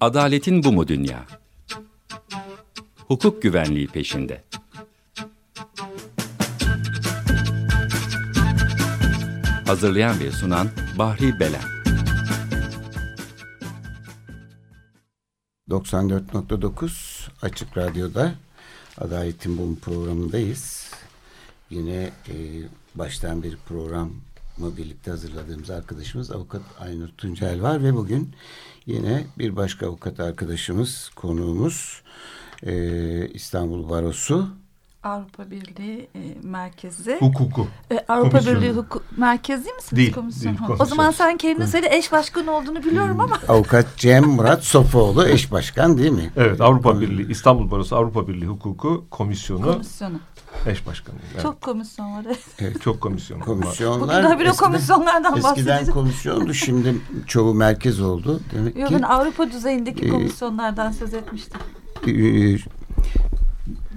Adaletin bu mu dünya? Hukuk güvenliği peşinde. Hazırlayan ve sunan Bahri Belen. 94.9 Açık Radyo'da Adaletin Bum programındayız. Yine e, baştan bir programı birlikte hazırladığımız arkadaşımız avukat Aynur Tuncel var ve bugün yine bir başka avukat arkadaşımız, konuğumuz e, İstanbul Barosu Avrupa Birliği e, Merkezi. Hukuku. E, Avrupa Komisyonu. Birliği Hukuk Merkezi değil misiniz? Değil, Komisyon. değil, komisyon. O zaman sen kendin söyle eş başkan olduğunu biliyorum ama. Avukat Cem Murat Sofuoğlu eş başkan değil mi? Evet Avrupa Birliği, İstanbul Barosu Avrupa Birliği Hukuku Komisyonu Komisyonu. eş başkanı. Evet. Çok komisyon var. evet. çok komisyon. var. Komisyonlar Bugün daha bir o komisyonlardan eskiden bahsedeceğiz. komisyondu şimdi çoğu merkez oldu. Demek Yok ki ben Avrupa düzeyindeki e, komisyonlardan söz etmiştim.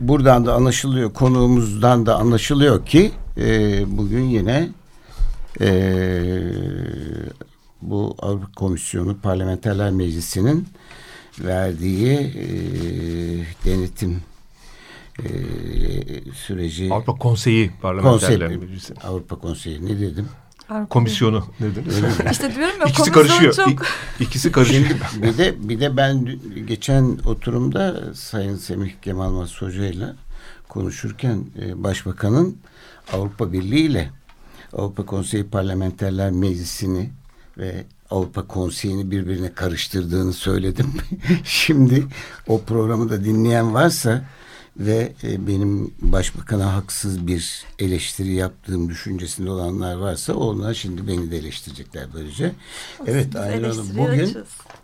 Buradan da anlaşılıyor konuğumuzdan da anlaşılıyor ki e, bugün yine e, bu Avrupa Komisyonu Parlamenterler Meclisi'nin verdiği e, denetim e, süreci Avrupa Konseyi Konsey, Parlamenterler Meclisi. Avrupa Konseyi ne dedim? Avrupa Komisyonu dediniz. İşte diyorum ya İkisi karışıyor. çok. İ- İkisi karışıyor. Şimdi bir de bir de ben geçen oturumda Sayın Semih Kemal Mas Hoca ile konuşurken e, Başbakanın Avrupa Birliği ile Avrupa Konseyi Parlamenterler Meclisi'ni ve Avrupa Konseyi'ni birbirine karıştırdığını söyledim. Şimdi o programı da dinleyen varsa ve e, benim başbakana haksız bir eleştiri yaptığım düşüncesinde olanlar varsa onlar şimdi beni de eleştirecekler böylece. Evet Biz Aynur Hanım bugün.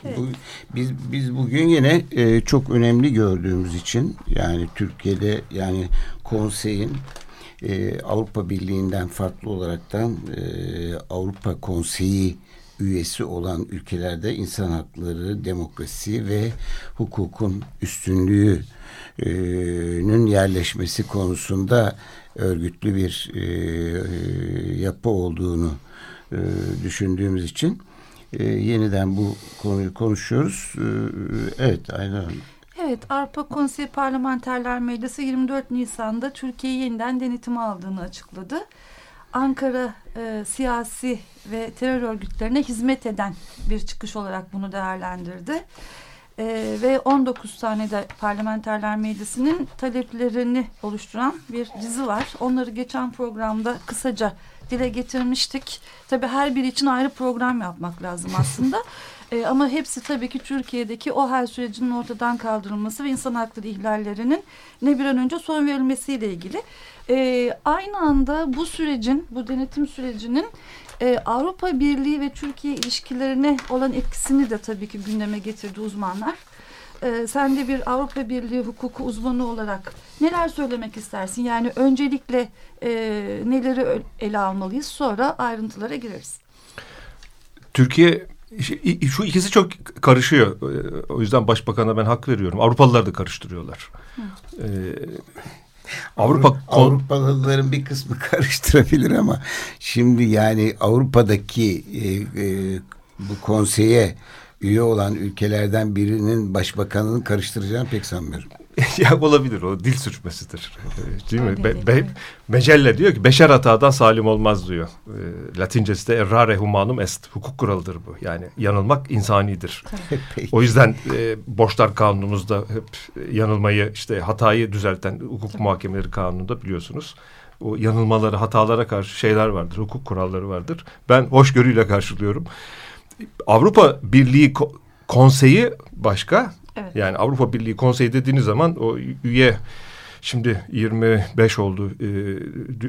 Evet. bu, biz biz bugün yine e, çok önemli gördüğümüz için yani Türkiye'de yani konseyin e, Avrupa Birliği'nden farklı olaraktan e, Avrupa Konseyi üyesi olan ülkelerde insan hakları, demokrasi ve hukukun üstünlüğü nün yerleşmesi konusunda örgütlü bir yapı olduğunu düşündüğümüz için yeniden bu konuyu konuşuyoruz. E, evet Aynen. Evet, Avrupa Konseyi Parlamenterler Meclisi 24 Nisan'da Türkiye'yi yeniden denetime aldığını açıkladı. Ankara e, siyasi ve terör örgütlerine hizmet eden bir çıkış olarak bunu değerlendirdi. E, ve 19 tane de Parlamenterler Meclisi'nin taleplerini oluşturan bir dizi var. Onları geçen programda kısaca dile getirmiştik. Tabii her biri için ayrı program yapmak lazım aslında. E, ama hepsi tabii ki Türkiye'deki o hal sürecinin ortadan kaldırılması ve insan hakları ihlallerinin ne bir an önce son verilmesiyle ilgili. E, aynı anda bu sürecin, bu denetim sürecinin e, Avrupa Birliği ve Türkiye ilişkilerine olan etkisini de tabii ki gündeme getirdi uzmanlar. E, sen de bir Avrupa Birliği hukuku uzmanı olarak neler söylemek istersin? Yani öncelikle e, neleri ele almalıyız sonra ayrıntılara gireriz. Türkiye şu ikisi çok karışıyor. Ee, O yüzden başbakana ben hak veriyorum. Avrupalılar da karıştırıyorlar. Ee, Avrupa Avrupalıların bir kısmı karıştırabilir ama şimdi yani Avrupa'daki e, e, bu konseye üye olan ülkelerden birinin başbakanını karıştıracağını pek sanmıyorum. ya olabilir o dil sürçmesidir. Ee, Değil mi? Be, be-. Mecelle diyor ki beşer hatadan salim olmaz diyor. Ee, Latincesi de errare humanum est. Hukuk kuralıdır bu. Yani yanılmak insanidir. O yüzden e, borçlar kanunumuzda hep yanılmayı işte hatayı düzelten hukuk muhakemeleri kanununda biliyorsunuz. O yanılmaları, hatalara karşı şeyler vardır, hukuk kuralları vardır. Ben hoşgörüyle karşılıyorum. Avrupa Birliği Ko- Konseyi başka. Evet. Yani Avrupa Birliği Konseyi dediğiniz zaman o üye şimdi 25 oldu e,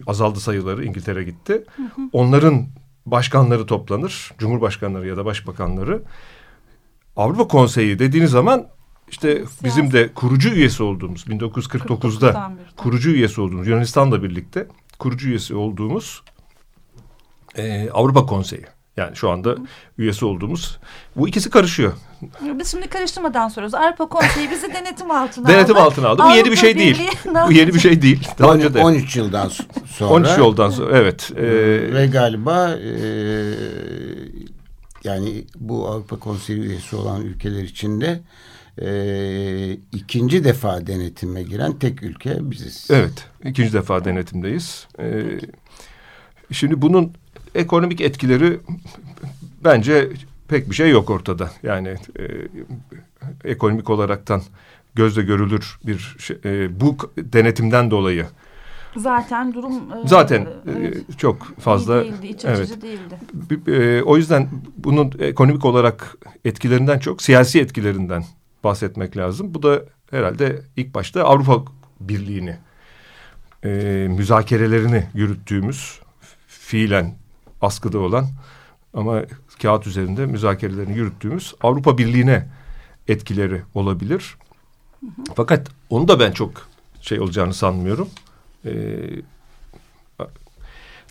azaldı sayıları İngiltere gitti. Onların başkanları toplanır. Cumhurbaşkanları ya da başbakanları. Avrupa Konseyi dediğiniz zaman işte bizim de kurucu üyesi olduğumuz 1949'da 49'dan beri. kurucu üyesi olduğumuz Yunanistan'la birlikte kurucu üyesi olduğumuz e, Avrupa Konseyi. Yani şu anda üyesi olduğumuz bu ikisi karışıyor. Biz şimdi karıştırmadan soruyoruz. Avrupa Konseyi bizi denetim altına Denetim aldı. altına aldı. Bu yeni bir şey değil. Bu yeni bir şey değil. Daha önce de 13 yıldan sonra 13 yoldan sonra evet. e, ve galiba e, yani bu Avrupa Konseyi üyesi olan ülkeler içinde e, ikinci defa denetime giren tek ülke biziz. Evet, ikinci defa denetimdeyiz. Ee, şimdi bunun ekonomik etkileri bence pek bir şey yok ortada. Yani e, ekonomik olaraktan gözle görülür bir şey, e, bu denetimden dolayı. Zaten durum e, zaten e, çok fazla değildi, iç evet. değildi. E, o yüzden bunun ekonomik olarak etkilerinden çok siyasi etkilerinden bahsetmek lazım. Bu da herhalde ilk başta Avrupa Birliği'ni e, müzakerelerini yürüttüğümüz fiilen askıda olan ama kağıt üzerinde müzakerelerini yürüttüğümüz Avrupa Birliği'ne etkileri olabilir. Fakat onu da ben çok şey olacağını sanmıyorum. Ee,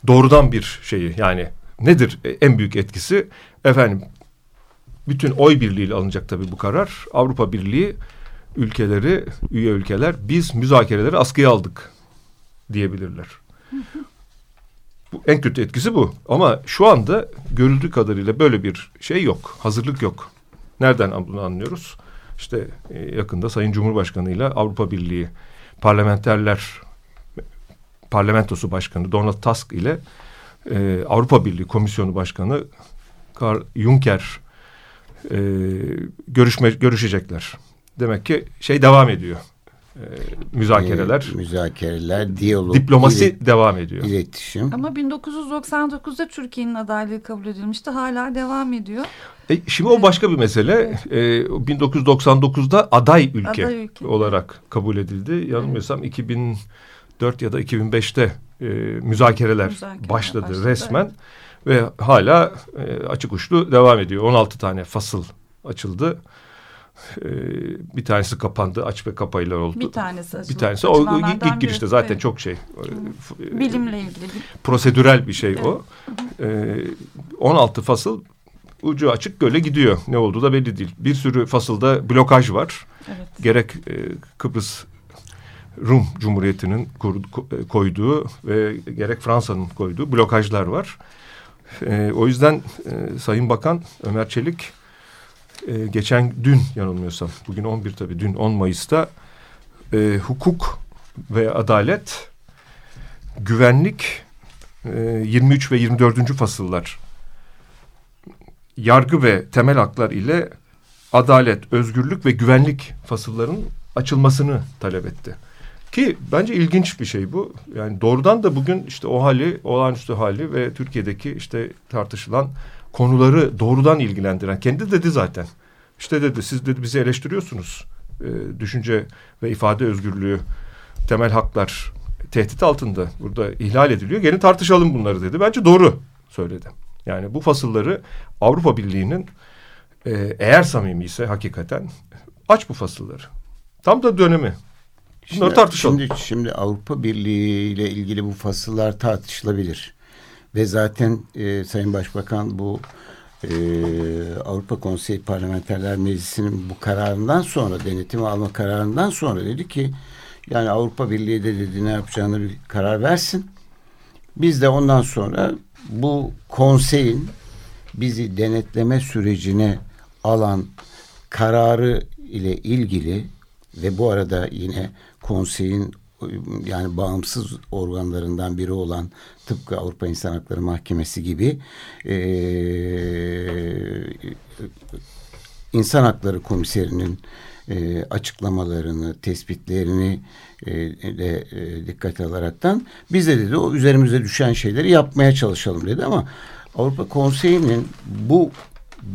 doğrudan bir şeyi yani nedir en büyük etkisi? Efendim bütün oy birliğiyle alınacak tabii bu karar. Avrupa Birliği ülkeleri, üye ülkeler biz müzakereleri askıya aldık diyebilirler. Bu en kötü etkisi bu. Ama şu anda görüldüğü kadarıyla böyle bir şey yok. Hazırlık yok. Nereden bunu anlıyoruz? İşte e, yakında Sayın Cumhurbaşkanı ile Avrupa Birliği parlamenterler parlamentosu başkanı Donald Tusk ile e, Avrupa Birliği Komisyonu Başkanı Karl Juncker e, görüşme görüşecekler. Demek ki şey devam ediyor. E, müzakereler. E, müzakereler, diyalog. Diplomasi ilet, devam ediyor. İletişim. Ama 1999'da Türkiye'nin adaylığı kabul edilmişti. Hala devam ediyor. E, şimdi o başka bir mesele. E, 1999'da aday ülke, aday ülke olarak kabul edildi. Yanılmıyorsam evet. 2004 ya da 2005'te e, müzakereler, müzakereler başladı, başladı resmen. Evet. Ve hala e, açık uçlu devam ediyor. 16 tane fasıl açıldı. E, bir tanesi kapandı. Aç ve kapayla oldu. Bir tanesi açıldı. Bir tanesi o ilk girişte zaten evet. çok şey. E, Bilimle ilgili. Prosedürel bir şey evet. o. E, 16 fasıl ucu açık göle gidiyor. Ne olduğu da belli değil. Bir sürü fasılda blokaj var. Evet. Gerek e, Kıbrıs Rum Cumhuriyeti'nin e, koyduğu ve gerek Fransa'nın koyduğu blokajlar var. E, o yüzden e, Sayın Bakan Ömer Çelik e, geçen dün yanılmıyorsam bugün 11 tabii dün 10 Mayıs'ta e, hukuk ve adalet güvenlik e, 23 ve 24. fasıllar yargı ve temel haklar ile adalet, özgürlük ve güvenlik fasıllarının açılmasını talep etti. Ki bence ilginç bir şey bu. Yani doğrudan da bugün işte o hali, olağanüstü hali ve Türkiye'deki işte tartışılan konuları doğrudan ilgilendiren. Kendi dedi zaten. İşte dedi siz dedi bizi eleştiriyorsunuz. Ee, düşünce ve ifade özgürlüğü, temel haklar tehdit altında. Burada ihlal ediliyor. Gelin tartışalım bunları dedi. Bence doğru söyledi. Yani bu fasılları Avrupa Birliği'nin e, eğer samimi ise hakikaten aç bu fasılları. Tam da dönemi. Bunları tartışalım. Şimdi, şimdi Avrupa Birliği ile ilgili bu fasıllar tartışılabilir. Ve zaten e, Sayın Başbakan bu e, Avrupa Konseyi Parlamenterler Meclisi'nin bu kararından sonra denetimi alma kararından sonra dedi ki yani Avrupa Birliği de dedi ne yapacağını bir karar versin. Biz de ondan sonra bu konseyin bizi denetleme sürecine alan kararı ile ilgili ve bu arada yine konseyin yani bağımsız organlarından biri olan tıpkı Avrupa İnsan Hakları Mahkemesi gibi e, İnsan Hakları Komiserinin e, açıklamalarını, tespitlerini e, de e, dikkate alaraktan biz de dedi o üzerimize düşen şeyleri yapmaya çalışalım dedi ama Avrupa Konseyi'nin bu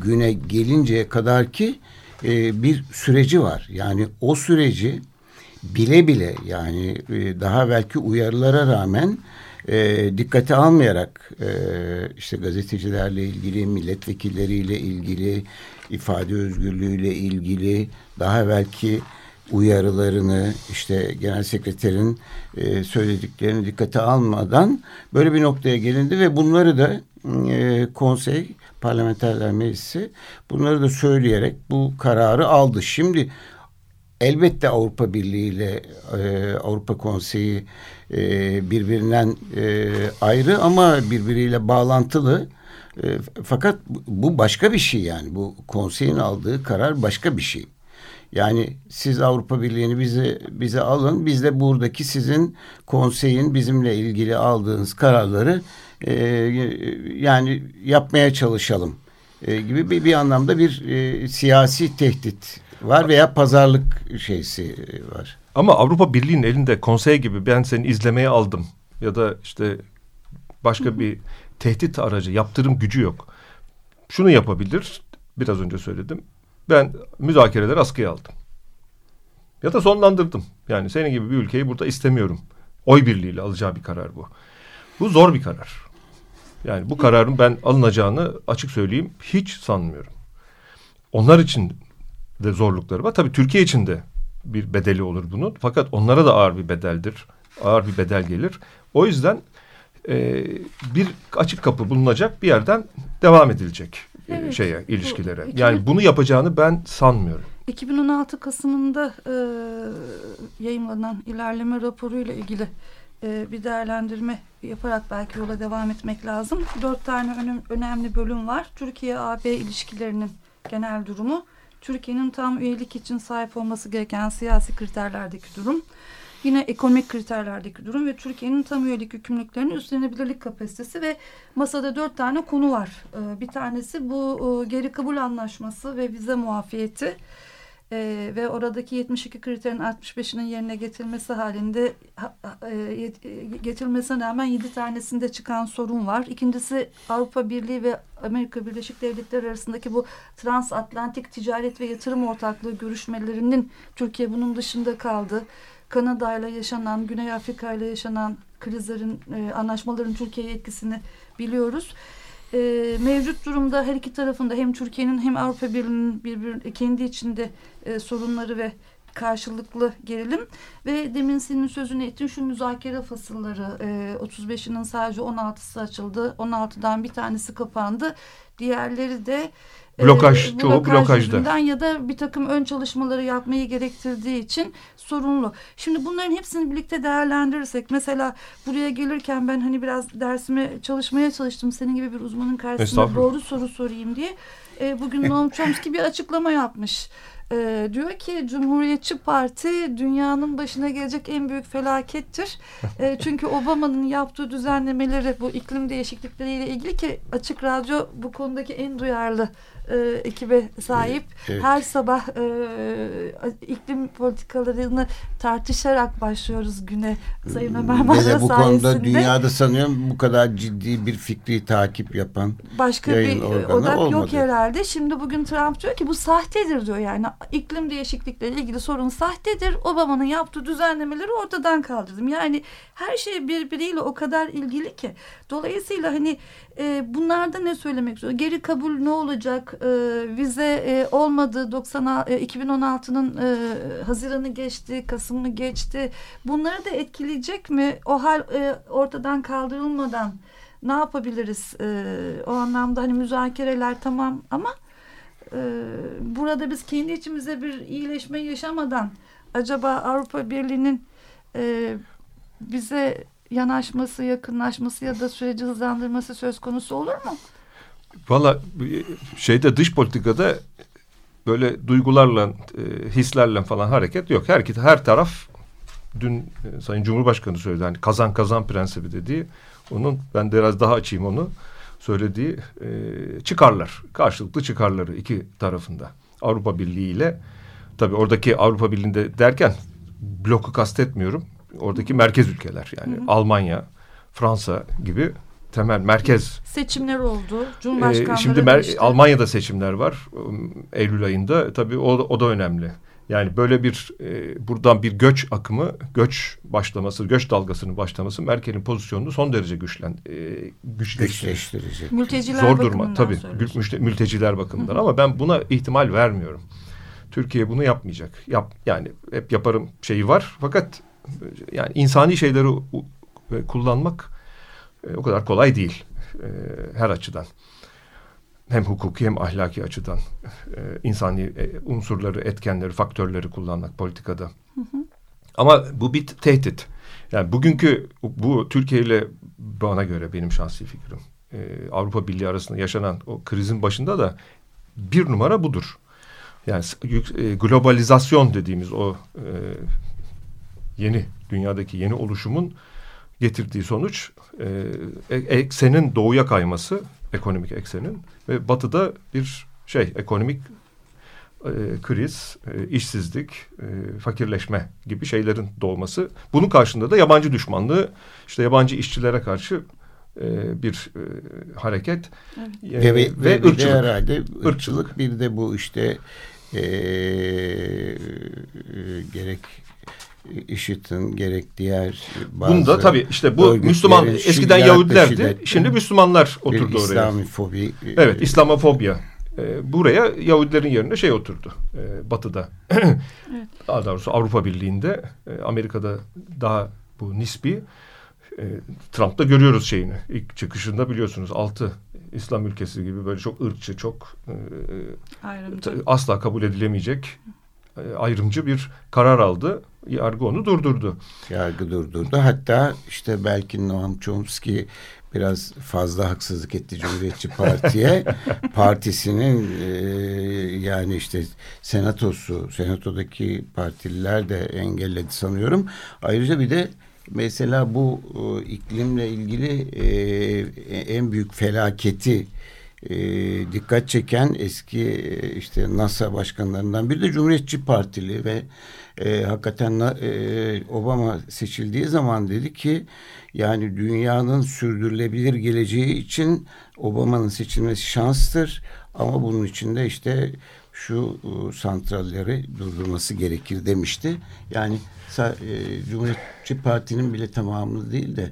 güne gelinceye kadar ki e, bir süreci var. Yani o süreci bile bile yani e, daha belki uyarılara rağmen e, dikkate almayarak e, işte gazetecilerle ilgili, milletvekilleriyle ilgili, ifade özgürlüğüyle ilgili daha belki uyarılarını işte genel sekreterin e, söylediklerini dikkate almadan böyle bir noktaya gelindi ve bunları da e, konsey parlamenterler meclisi bunları da söyleyerek bu kararı aldı. Şimdi elbette Avrupa Birliği ile e, Avrupa Konseyi e, birbirinden e, ayrı ama birbiriyle bağlantılı E, fakat bu başka bir şey yani. Bu konseyin aldığı karar başka bir şey. Yani siz Avrupa Birliği'ni bize bize alın. Biz de buradaki sizin konseyin bizimle ilgili aldığınız kararları e, yani yapmaya çalışalım e, gibi bir, bir anlamda bir e, siyasi tehdit var veya pazarlık şeysi var. Ama Avrupa Birliği'nin elinde konsey gibi ben seni izlemeye aldım ya da işte başka bir tehdit aracı, yaptırım gücü yok. Şunu yapabilir, biraz önce söyledim. Ben müzakereleri askıya aldım. Ya da sonlandırdım. Yani senin gibi bir ülkeyi burada istemiyorum. Oy birliğiyle alacağı bir karar bu. Bu zor bir karar. Yani bu kararın ben alınacağını açık söyleyeyim hiç sanmıyorum. Onlar için de zorlukları var. Tabii Türkiye için de bir bedeli olur bunun. Fakat onlara da ağır bir bedeldir. Ağır bir bedel gelir. O yüzden e, bir açık kapı bulunacak bir yerden devam edilecek e, evet, şeye ilişkilere. Bu, yani bunu yapacağını ben sanmıyorum. 2016 Kasım'ında e, yayınlanan ilerleme raporuyla ilgili e, bir değerlendirme yaparak belki yola devam etmek lazım. Dört tane önem, önemli bölüm var. Türkiye-AB ilişkilerinin genel durumu, Türkiye'nin tam üyelik için sahip olması gereken siyasi kriterlerdeki durum, yine ekonomik kriterlerdeki durum ve Türkiye'nin tam üyelik yükümlülüklerinin üstlenebilirlik kapasitesi ve masada dört tane konu var. Ee, bir tanesi bu e, geri kabul anlaşması ve vize muafiyeti e, ve oradaki 72 kriterin 65'inin yerine getirilmesi halinde e, getirilmesine rağmen 7 tanesinde çıkan sorun var. İkincisi Avrupa Birliği ve Amerika Birleşik Devletleri arasındaki bu transatlantik ticaret ve yatırım ortaklığı görüşmelerinin Türkiye bunun dışında kaldı. Kanada ile yaşanan, Güney Afrika ile yaşanan krizlerin, e, anlaşmaların Türkiye'ye etkisini biliyoruz e, mevcut durumda her iki tarafında hem Türkiye'nin hem Avrupa Birliği'nin birbir kendi içinde e, sorunları ve karşılıklı gerilim ve demin senin sözünü ettiğin şu müzakere fasılları e, 35'inin sadece 16'sı açıldı 16'dan bir tanesi kapandı diğerleri de Blokaj, e, çoğu blokaj blokajda. Ya da bir takım ön çalışmaları yapmayı gerektirdiği için sorunlu. Şimdi bunların hepsini birlikte değerlendirirsek mesela buraya gelirken ben hani biraz dersime çalışmaya çalıştım. Senin gibi bir uzmanın karşısında doğru soru sorayım diye. E, bugün Noam Chomsky bir açıklama yapmış. E, diyor ki Cumhuriyetçi Parti dünyanın başına gelecek en büyük felakettir. E, çünkü Obama'nın yaptığı düzenlemeleri bu iklim değişiklikleriyle ilgili ki Açık Radyo bu konudaki en duyarlı e, ekibe sahip. Evet. Her sabah e, iklim politikalarını tartışarak başlıyoruz güne Sayın Ömer Madra sayesinde. Bu konuda dünyada sanıyorum bu kadar ciddi bir fikri takip yapan Başka bir odak olmadı. yok herhalde. Şimdi bugün Trump diyor ki bu sahtedir diyor yani iklim değişiklikleriyle ilgili sorun sahtedir. Obama'nın yaptığı düzenlemeleri ortadan kaldırdım. Yani her şey birbiriyle o kadar ilgili ki. Dolayısıyla hani e, bunlarda ne söylemek istiyor? Geri kabul ne olacak? E, vize e, olmadı. 90 e, 2016'nın e, Haziran'ı geçti, Kasım'ı geçti. Bunları da etkileyecek mi? O hal e, ortadan kaldırılmadan ne yapabiliriz? E, o anlamda hani müzakereler tamam ama e, burada biz kendi içimize bir iyileşme yaşamadan acaba Avrupa Birliği'nin e, bize yanaşması, yakınlaşması ya da süreci hızlandırması söz konusu olur mu? Valla şeyde dış politikada böyle duygularla, e, hislerle falan hareket yok. Her, her taraf dün e, Sayın Cumhurbaşkanı söyledi. Hani kazan kazan prensibi dediği. Onun ben de biraz daha açayım onu. Söylediği e, çıkarlar. Karşılıklı çıkarları iki tarafında. Avrupa Birliği ile tabii oradaki Avrupa Birliği'nde derken bloku kastetmiyorum oradaki merkez ülkeler yani hı hı. Almanya, Fransa gibi temel merkez seçimler oldu. Cumhurbaşkanlığı ee, şimdi mer- Almanya'da seçimler var um, Eylül ayında. Tabii o, o da önemli. Yani böyle bir e, buradan bir göç akımı, göç başlaması, göç dalgasının başlaması Merkel'in pozisyonunu son derece güçlen e, güçleştirecek. Mülteciler Zor durma tabii. Mülteci, mülteciler bakımından ama ben buna ihtimal vermiyorum. Türkiye bunu yapmayacak. Yap yani hep yaparım şeyi var fakat yani insani şeyleri kullanmak e, o kadar kolay değil e, her açıdan. Hem hukuki hem ahlaki açıdan e, insani unsurları, etkenleri, faktörleri kullanmak politikada. Hı hı. Ama bu bir tehdit. Yani bugünkü bu Türkiye ile bana göre benim şahsi fikrim Avrupa Birliği arasında yaşanan o krizin başında da bir numara budur. Yani globalizasyon dediğimiz o e, yeni dünyadaki yeni oluşumun getirdiği sonuç e, e, eksenin doğuya kayması ekonomik eksenin ve batıda bir şey ekonomik e, kriz, e, işsizlik, e, fakirleşme gibi şeylerin doğması. Bunun karşında da yabancı düşmanlığı, işte yabancı işçilere karşı e, bir e, hareket evet. e, ve, ve, ve ırkçılık. Bir de herhalde ırkçılık bir de bu işte e, gerek IŞİD'in gerek diğer bazı Bunda tabii işte bu Müslüman eskiden Yahudilerdi. Şimdi Müslümanlar oturdu oraya. İslamifobi. Evet, İslamofobya. E, buraya Yahudilerin yerine şey oturdu. E, batı'da. evet. Daha doğrusu Avrupa Birliği'nde, e, Amerika'da daha bu nispi. E, Trump'ta görüyoruz şeyini. İlk çıkışında biliyorsunuz altı İslam ülkesi gibi böyle çok ırkçı, çok e, asla kabul edilemeyecek e, ayrımcı bir karar aldı. Yargı onu durdurdu. Yargı durdurdu. Hatta işte belki Noam Chomsky biraz fazla haksızlık etti Cumhuriyetçi Parti'ye. Partisinin e, yani işte senatosu, senatodaki partililer de engelledi sanıyorum. Ayrıca bir de mesela bu e, iklimle ilgili e, en büyük felaketi e, dikkat çeken eski e, işte NASA başkanlarından biri de Cumhuriyetçi Partili ve e, hakikaten e, Obama seçildiği zaman dedi ki yani dünyanın sürdürülebilir geleceği için Obama'nın seçilmesi şanstır ama bunun için de işte şu e, santralleri durdurması gerekir demişti. Yani e, Cumhuriyetçi Parti'nin bile tamamını değil de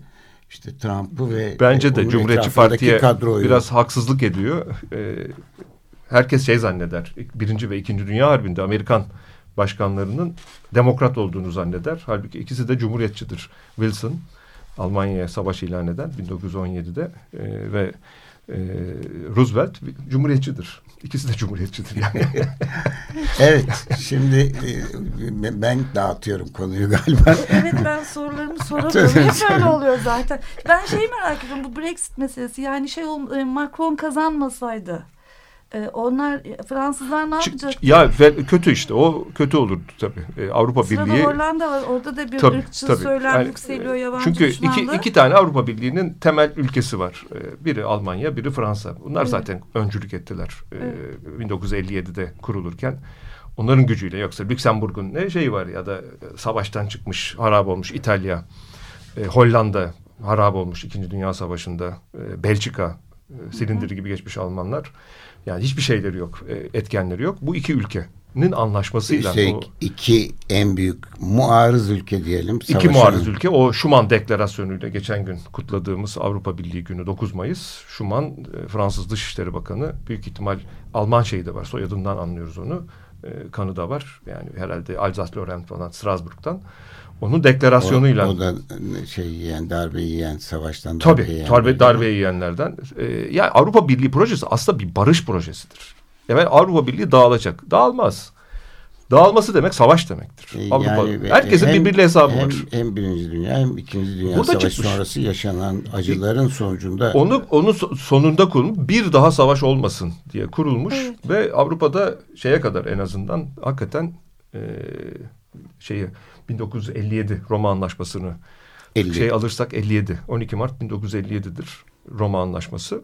işte Trump'ı ve bence de Cumhuriyetçi Parti'ye kadroyu. biraz haksızlık ediyor. Ee, herkes şey zanneder. Birinci ve ikinci Dünya Harbi'nde Amerikan başkanlarının demokrat olduğunu zanneder. Halbuki ikisi de cumhuriyetçidir. Wilson Almanya'ya savaş ilan eden 1917'de e, ve e, Roosevelt cumhuriyetçidir. İkisi de cumhuriyetçidir yani. evet. Şimdi e, ben dağıtıyorum konuyu galiba. evet ben sorularımı soramıyorum. Hep böyle oluyor zaten. Ben şeyi merak ediyorum bu Brexit meselesi. Yani şey e, Macron kazanmasaydı ee, onlar Fransızlar ne yapacak? Ya kötü işte o kötü olurdu tabii. Ee, Avrupa Sırada Birliği. Hollanda var orada da bir tabii, ırkçı tabii. söylem yani, yükseliyor yabancı Çünkü iki, iki tane Avrupa Birliği'nin temel ülkesi var. Ee, biri Almanya biri Fransa. Bunlar evet. zaten öncülük ettiler. Evet. 1957'de kurulurken. Onların gücüyle yoksa Lüksemburg'un ne şeyi var ya da savaştan çıkmış harap olmuş İtalya, Hollanda harap olmuş İkinci Dünya Savaşı'nda, Belçika silindiri gibi geçmiş Almanlar. Yani hiçbir şeyleri yok, e, etkenleri yok. Bu iki ülkenin anlaşmasıyla. Şey, o, iki en büyük muarız ülke diyelim. Savaşan. İki muarız ülke. O Schuman Deklarasyonu'yla geçen gün kutladığımız Avrupa Birliği günü 9 Mayıs. Schuman, e, Fransız Dışişleri Bakanı. Büyük ihtimal Alman şeyi de var. Soyadından anlıyoruz onu. E, kanı da var. Yani herhalde Alsace-Lorraine falan Strasbourg'dan. Onun deklarasyonuyla. O, o da şey yiyen, darbe yiyen, savaştan darbe Tabii, yiyen. Tabii, darbe yiyenlerden. Ee, yani Avrupa Birliği projesi aslında bir barış projesidir. Evet Avrupa Birliği dağılacak. Dağılmaz. Dağılması demek savaş demektir. Ee, Avrupa, yani, herkesin hem, birbiriyle hesabı hem, var. Hem Birinci Dünya hem İkinci Dünya Burada Savaşı çıkmış. sonrası yaşanan acıların sonucunda. Onu onun sonunda kurulmuş bir daha savaş olmasın diye kurulmuş evet. ve Avrupa'da şeye kadar en azından hakikaten e, şeyi 1957 Roma Anlaşması'nı 50. şey alırsak 57. 12 Mart 1957'dir Roma Anlaşması.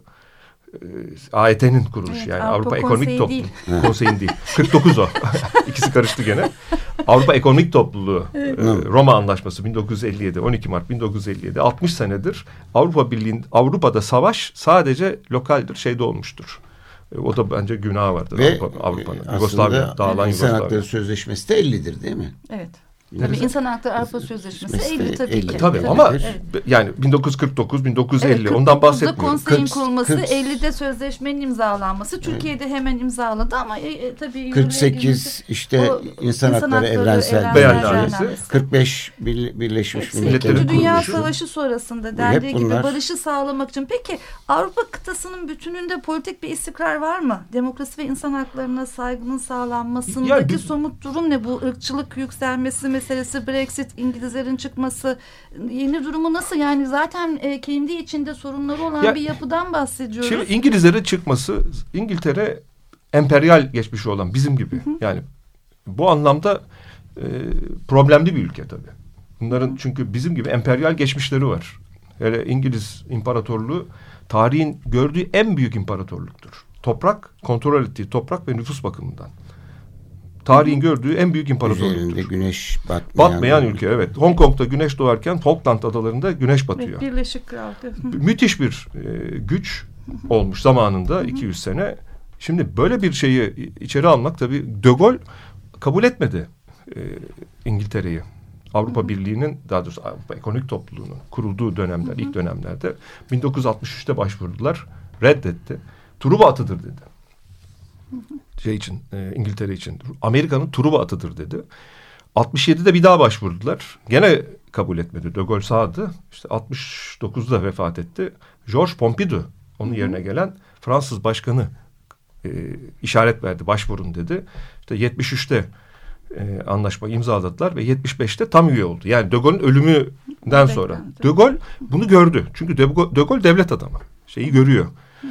Ee, AYT'nin kuruluşu evet, yani Avrupa, Avrupa Ekonomik Topluluğu. Konseyin değil. 49 o. İkisi karıştı gene. Avrupa Ekonomik Topluluğu evet. e, Roma Anlaşması 1957 12 Mart 1957 60 senedir Avrupa Birliği Avrupa'da savaş sadece lokaldir şeyde olmuştur. E, o da bence günah vardır Ve Avrupa, Avrupa'nın. Yugoslavya, dağılan İnsan Hakları Sözleşmesi de 50'dir değil mi? Evet. Tabii İnsan Hakları Avrupa Sözleşmesi 50 tabii 50. ki. Tabii, tabii ama evet. yani 1949 1950 evet, ondan bahsetmiyorum. konseyin kurulması, 40, 50'de sözleşmenin imzalanması. Türkiye'de evet. hemen imzaladı ama e, e, tabii 48 işte o, İnsan, insan Hakları, Evrensel Beyannamesi. 45 bir, Birleşmiş Milletler'in kuruluşu. Dünya Savaşı sonrasında dendiği gibi barışı sağlamak için. Peki Avrupa kıtasının bütününde politik bir istikrar var mı? Demokrasi ve insan haklarına saygının sağlanmasındaki yani, somut durum ne? Bu ırkçılık yükselmesi mi? Meselesi, Brexit, İngilizlerin çıkması, yeni durumu nasıl? Yani zaten e, kendi içinde sorunları olan Ya, bir yapıdan bahsediyoruz. Şimdi İngilizlerin çıkması İngiltere emperyal geçmişi olan bizim gibi. Yani bu anlamda e, problemli bir ülke tabii. Bunların çünkü bizim gibi emperyal geçmişleri var. Hele İngiliz İmparatorluğu tarihin gördüğü en büyük imparatorluktur. Toprak, kontrol ettiği toprak ve nüfus bakımından. Tarihin gördüğü en büyük Üzerinde imparatorluktur. güneş batmayan, Batmayan ülke evet. Hong Kong'da güneş doğarken Falkland adalarında güneş batıyor. Birleşik Krallık. Hı. Müthiş bir e, güç olmuş zamanında 200 sene. Şimdi böyle bir şeyi içeri almak tabii De Gaulle kabul etmedi e, İngiltere'yi. Avrupa Birliği'nin daha doğrusu Avrupa Ekonomik Topluluğu'nun kurulduğu dönemler, ilk dönemlerde 1963'te başvurdular. Reddetti. Truba atıdır dedi. Şey için, e, İngiltere için. Amerika'nın Truba atıdır dedi. 67'de bir daha başvurdular. Gene kabul etmedi. De Gaulle sağdı. İşte 69'da vefat etti. Georges Pompidou onun yerine gelen Fransız başkanı e, işaret verdi. Başvurun dedi. İşte 73'te e, anlaşma imzaladılar ve 75'te tam üye oldu. Yani De Gaulle'ün ölümünden sonra. De Gaulle bunu gördü. Çünkü De Gaulle, De Gaulle devlet adamı. Şeyi görüyor. E,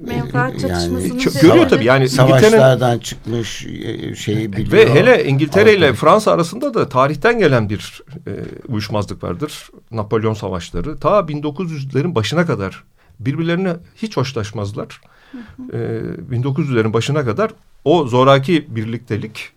Menfaat Yani çatışmasının sebebi- görüyor tabii yani Savaşlardan çıkmış e, şeyi biliyor. ve hele İngiltere ile Fransa arasında da tarihten gelen bir e, uyuşmazlık vardır. Napolyon savaşları. Ta 1900'lerin başına kadar birbirlerine hiç hoşlaşmazlar. E, 1900'lerin başına kadar o zoraki birliktelik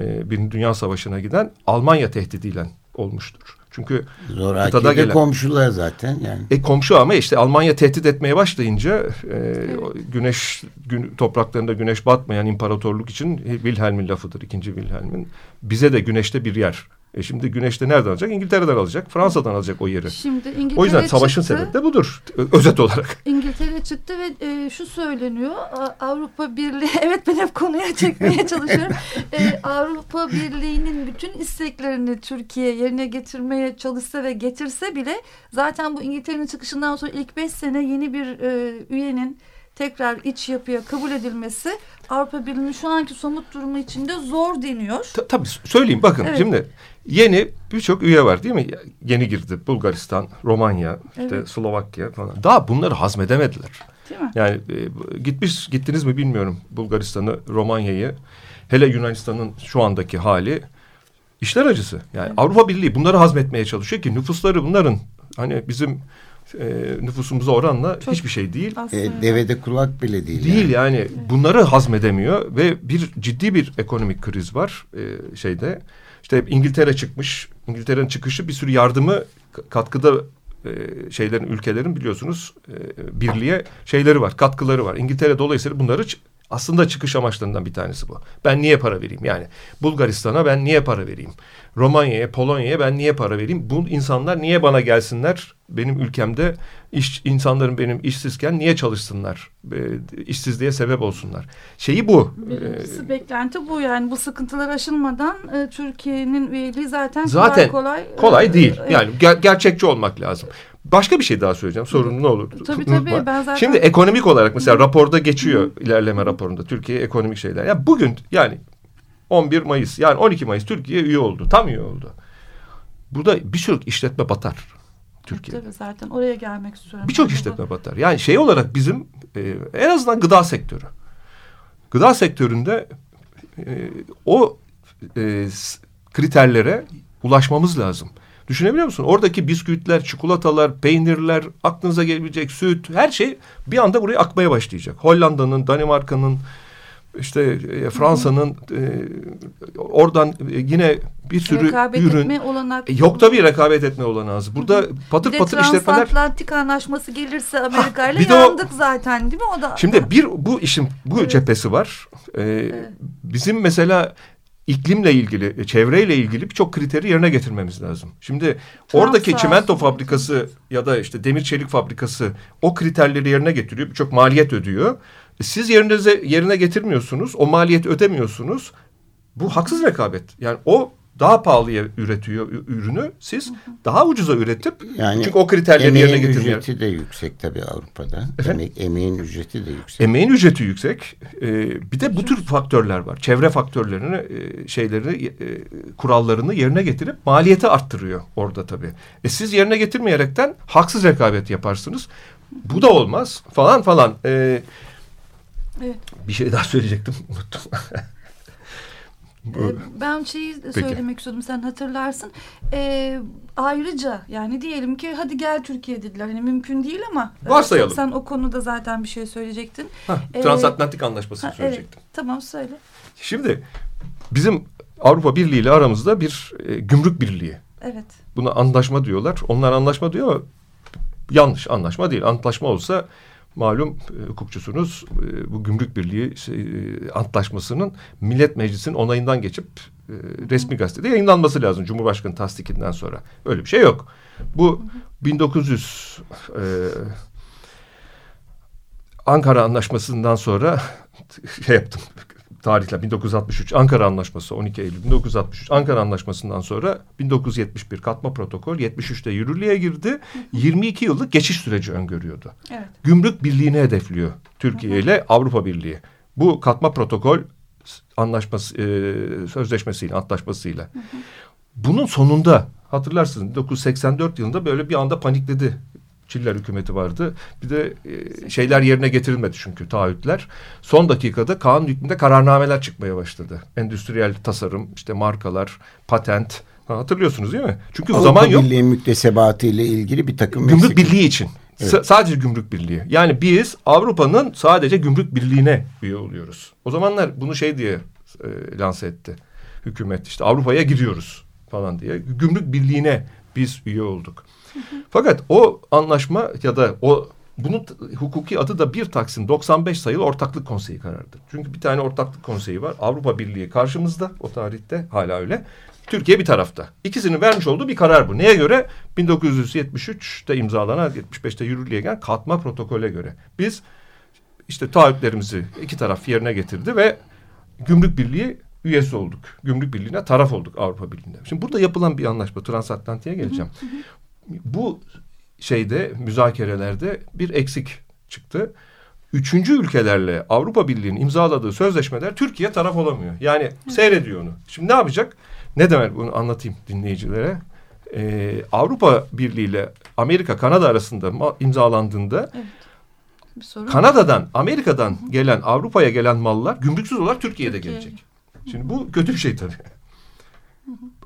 e, Birinci Dünya Savaşı'na giden Almanya tehdidiyle olmuştur. Çünkü Zoraki kıtada gelen- komşular zaten yani. e komşu ama işte Almanya tehdit etmeye başlayınca e, güneş gün, topraklarında güneş batmayan imparatorluk için Wilhelm'in lafıdır ikinci Wilhelm'in bize de güneşte bir yer. E şimdi güneşte nereden alacak? İngiltere'den alacak, Fransa'dan alacak o yeri. Şimdi İngiltere O yüzden savaşın çıktı. sebebi de budur. Özet olarak. İngiltere çıktı ve e, şu söyleniyor Avrupa Birliği evet ben hep konuya çekmeye çalışıyorum E, Avrupa Birliği'nin bütün isteklerini Türkiye yerine getirmeye çalışsa ve getirse bile zaten bu İngiltere'nin çıkışından sonra ilk beş sene yeni bir e, üyenin tekrar iç yapıya kabul edilmesi Avrupa Birliği'nin şu anki somut durumu içinde zor deniyor. Ta- tabii söyleyeyim bakın Evet. şimdi yeni birçok üye var değil mi? Yeni girdi Bulgaristan, Romanya, işte Evet. Slovakya falan. Daha bunları hazmedemediler. Değil mi? Yani e, gitmiş gittiniz mi bilmiyorum Bulgaristan'ı, Romanya'yı. Hele Yunanistan'ın şu andaki hali işler acısı. Yani Avrupa Birliği bunları hazmetmeye çalışıyor ki nüfusları bunların hani bizim e, nüfusumuza oranla Çok- hiçbir şey değil. E, devede kulak bile değil. Değil yani. yani bunları hazmedemiyor ve bir ciddi bir ekonomik kriz var e, şeyde. İşte İngiltere çıkmış. İngiltere'nin çıkışı bir sürü yardımı katkıda e, şeylerin ülkelerin biliyorsunuz e, birliğe şeyleri var, katkıları var. İngiltere dolayısıyla bunları aslında çıkış amaçlarından bir tanesi bu. Ben niye para vereyim? Yani Bulgaristan'a ben niye para vereyim? Romanya'ya, Polonya'ya ben niye para vereyim? Bu insanlar niye bana gelsinler? Benim ülkemde iş insanların benim işsizken niye çalışsınlar? E, işsizliğe sebep olsunlar. Şeyi bu. Birincisi beklenti bu yani bu sıkıntılar aşılmadan e, Türkiye'nin üyeliği zaten, Zaten kolay kolay, kolay e, değil. e, Yani ger- gerçekçi olmak lazım. Başka bir şey daha söyleyeceğim. Sorun ne olur? Tabii, unutma. tabii. Ben zaten- Şimdi ekonomik olarak mesela raporda geçiyor ilerleme raporunda Türkiye ekonomik şeyler. Ya bugün yani 11 Mayıs yani 12 Mayıs Türkiye üye oldu. Tam üye oldu. Burada birçok işletme batar Türkiye'de. Tabii zaten oraya gelmek istiyorum. Birçok işletme batar. Yani şey olarak bizim e, en azından gıda sektörü. Gıda sektöründe e, o e, kriterlere ulaşmamız lazım. Düşünebiliyor musun? Oradaki bisküvitler, çikolatalar, peynirler, aklınıza gelebilecek süt, her şey bir anda buraya akmaya başlayacak. Hollanda'nın, Danimarka'nın, işte e, Fransa'nın e, oradan e, yine bir sürü rekabet ürün etme olanak. E, yok tabii rekabet etme olanağız. Burada patır Bir patır işletmeler transatlantik anlaşması gelirse Amerika ile de o- yandık zaten değil mi o da? Şimdi bir bu işin bu Evet. cephesi var. Ee, Bizim mesela iklimle ilgili, çevreyle ilgili birçok kriteri yerine getirmemiz lazım. Şimdi oradaki sağ çimento fabrikası ya da işte demir çelik fabrikası o kriterleri yerine getiriyor. Birçok maliyet ödüyor. E, Siz yerinize yerine getirmiyorsunuz. O maliyet ödemiyorsunuz. Bu haksız rekabet. Yani o daha pahalıya üretiyor ürünü. Siz daha ucuza üretip Yani çünkü o kriterleri emeğin yerine getirmiyor. ücreti de yüksek tabii Avrupa'da. Efendim? Emek, emeğin ücreti de yüksek. Emeğin ücreti yüksek. Ee, bir de bu tür faktörler var. Çevre faktörlerini, e, şeylerini, e, kurallarını yerine getirip maliyeti arttırıyor orada tabii. E siz yerine getirmeyerekten haksız rekabet yaparsınız. Bu da olmaz falan falan. Ee, Evet. bir şey daha söyleyecektim. Unuttum. Ee, Ben şeyi Peki. söylemek istiyordum sen hatırlarsın. Ee, ayrıca yani diyelim ki hadi gel Türkiye dediler. Hani mümkün değil ama. e, Varsayalım. Sen o konuda zaten bir şey söyleyecektin. Hah, Ee, Transatlantik anlaşmasını Ha, söyleyecektim. Evet, tamam söyle. Şimdi bizim Avrupa Birliği ile aramızda bir e, gümrük birliği. Evet. Buna anlaşma diyorlar. Onlar anlaşma diyor ama yanlış anlaşma değil. Antlaşma olsa malum e, hukukçusunuz e, bu gümrük birliği şey, e, antlaşmasının Millet Meclisi'nin onayından geçip resmi gazetede yayınlanması lazım Cumhurbaşkanı tasdikinden sonra. Öyle bir şey yok. Bu 1900 e, Ankara Anlaşması'ndan sonra şey yaptım tarihler 1963 Ankara Anlaşması 12 Eylül 1963 Ankara Anlaşması'ndan sonra 1971 katma protokol 73'te yürürlüğe girdi. 22 yıllık geçiş süreci öngörüyordu. Evet. Gümrük Birliği'ni hedefliyor Türkiye ile Avrupa Birliği. Bu katma protokol anlaşması e, sözleşmesiyle antlaşmasıyla. Bunun sonunda hatırlarsınız 1984 yılında böyle bir anda panikledi. Çiller hükümeti vardı. Bir de e, şeyler yerine getirilmedi çünkü taahhütler. Son dakikada kanun hükmünde kararnameler çıkmaya başladı. Endüstriyel tasarım, işte markalar, patent. Ha, hatırlıyorsunuz değil mi? Çünkü o Avrupa zaman yok. Birliği müktesebatı ile ilgili bir takım Gümrük meslek- Birliği için. Evet. S- sadece Gümrük Birliği. Yani biz Avrupa'nın sadece Gümrük Birliği'ne üye oluyoruz. O zamanlar bunu şey diye e, lanse etti. Hükümet işte Avrupa'ya giriyoruz falan diye. Gümrük Birliği'ne biz üye olduk. Fakat o anlaşma ya da o bunun hukuki adı da 1 Taksim 95 sayılı Ortaklık Konseyi kararıdır. Çünkü bir tane Ortaklık Konseyi var. Avrupa Birliği karşımızda o tarihte hala öyle. Türkiye bir tarafta. İkisinin vermiş olduğu bir karar bu. Neye göre? 1973'te imzalanan, 75'te yürürlüğe gelen katma protokole göre. Biz işte taahhütlerimizi iki taraf yerine getirdi ve Gümrük Birliği üyesi olduk. Gümrük Birliği'ne taraf olduk Avrupa Birliği'nde. Şimdi burada yapılan bir anlaşma transatlantiğe geleceğim. Bu şeyde müzakerelerde bir eksik çıktı. Üçüncü ülkelerle Avrupa Birliği'nin imzaladığı sözleşmeler Türkiye taraf olamıyor. Yani seyrediyor onu. Şimdi ne yapacak? Ne demek bunu anlatayım dinleyicilere. Ee, Avrupa Birliği ile Amerika Kanada arasında imzalandığında Bir sorun. Kanada'dan, Amerika'dan gelen, Avrupa'ya gelen mallar gümrüksüz olarak Türkiye'de Türkiye. gelecek. Şimdi bu kötü bir şey tabii.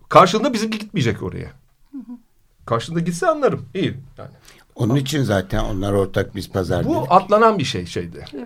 Karşılığında bizimki gitmeyecek oraya. Karşılığında gitse anlarım. İyi. Yani. Onun için zaten onlar ortak biz pazar Bu atlanan bir şey şeydi. Ee,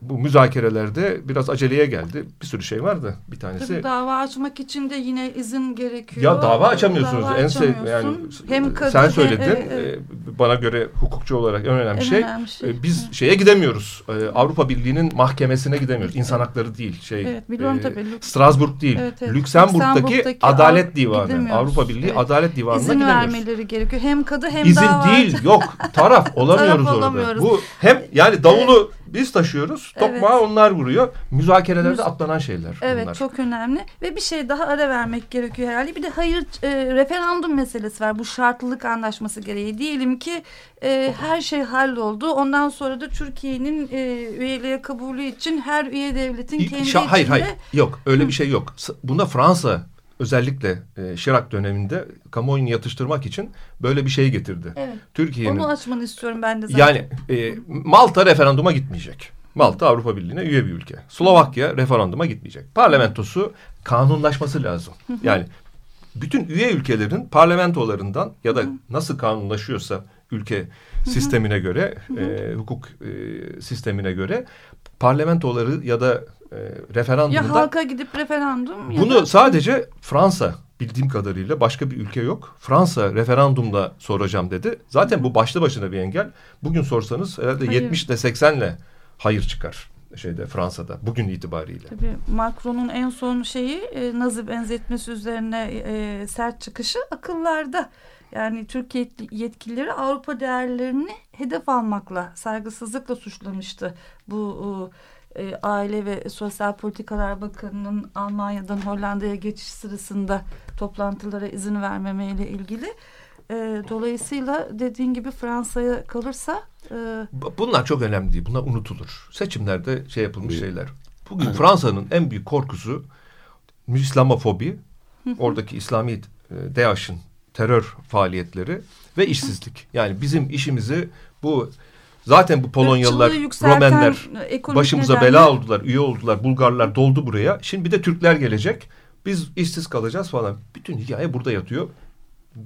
bu müzakerelerde biraz aceleye geldi. Bir sürü şey vardı. Bir tanesi Tabii dava açmak için de yine izin gerekiyor. Ya dava açamıyorsunuz. Dava en sev yani açamıyorsun. hem kadın, sen söyledin. e, e, e, bana göre hukukçu olarak en önemli En şey, önemli şey. e, biz şeye gidemiyoruz. E, Avrupa Birliği'nin mahkemesine gidemiyoruz. İnsan hakları değil şey. Evet, biliyorum tabii. Lük- Strasbourg değil. Evet, evet. Lüksemburg'daki, Lüksemburg'daki Adalet Divanı. Avrupa Birliği Evet. Adalet Divanı'na izin gidemiyoruz. vermeleri gerekiyor. Hem kadı hem İzin dava. değil yok taraf olamıyoruz Taraf orada. olamıyoruz. Bu hem yani davulu biz taşıyoruz Evet. tokmağı onlar vuruyor. Müzakerelerde Müz- atlanan şeyler Evet bunlar. çok önemli ve bir şey daha ara vermek gerekiyor herhalde. Bir de hayır e, referandum meselesi var bu şartlılık anlaşması gereği. Diyelim ki e, her şey halloldu. Ondan sonra da Türkiye'nin e, üyeliğe kabulü için her üye devletin kendi hayır içinde hayır yok öyle bir şey yok. Bunda Fransa özellikle e, Şirak döneminde kamuoyunu yatıştırmak için böyle bir şey getirdi. Evet. Türkiye'nin Onu açmanı istiyorum ben de zaten. yani e, Malta referanduma gitmeyecek. Malta Avrupa Birliği'ne üye bir ülke. Slovakya referanduma gitmeyecek. Parlamentosu kanunlaşması lazım. Yani bütün üye ülkelerin parlamentolarından ya da nasıl kanunlaşıyorsa ülke sistemine göre, e, hukuk e, sistemine göre parlamentoları ya da e, ya referandumda halka gidip referandum ya bunu da sadece Fransa bildiğim kadarıyla başka bir ülke yok. Fransa referandumla soracağım dedi. Zaten bu başlı başına bir engel. Bugün sorsanız herhalde Hayır. 70 ile 80 ile hayır çıkar şeyde Fransa'da bugün itibariyle. Tabii Macron'un en son şeyi e, Nazi benzetmesi üzerine e, sert çıkışı akıllarda. Yani Türkiye yetkilileri Avrupa değerlerini hedef almakla, saygısızlıkla suçlamıştı bu e, Aile ve Sosyal Politikalar Bakanı'nın Almanya'dan Hollanda'ya geçiş sırasında toplantılara izin vermemeyle ilgili. E, dolayısıyla dediğin gibi Fransa'ya kalırsa... E, Bunlar çok önemli değil. Bunlar unutulur. Seçimlerde şey yapılmış şeyler. Bugün Fransa'nın en büyük korkusu İslamofobi, oradaki İslami e, DAEŞ'in terör faaliyetleri ve işsizlik. Yani bizim işimizi bu zaten bu Polonyalılar, Romenler başımıza nedenle... bela oldular, üye oldular, Bulgarlar doldu buraya. Şimdi bir de Türkler gelecek. Biz işsiz kalacağız falan. Bütün hikaye burada yatıyor.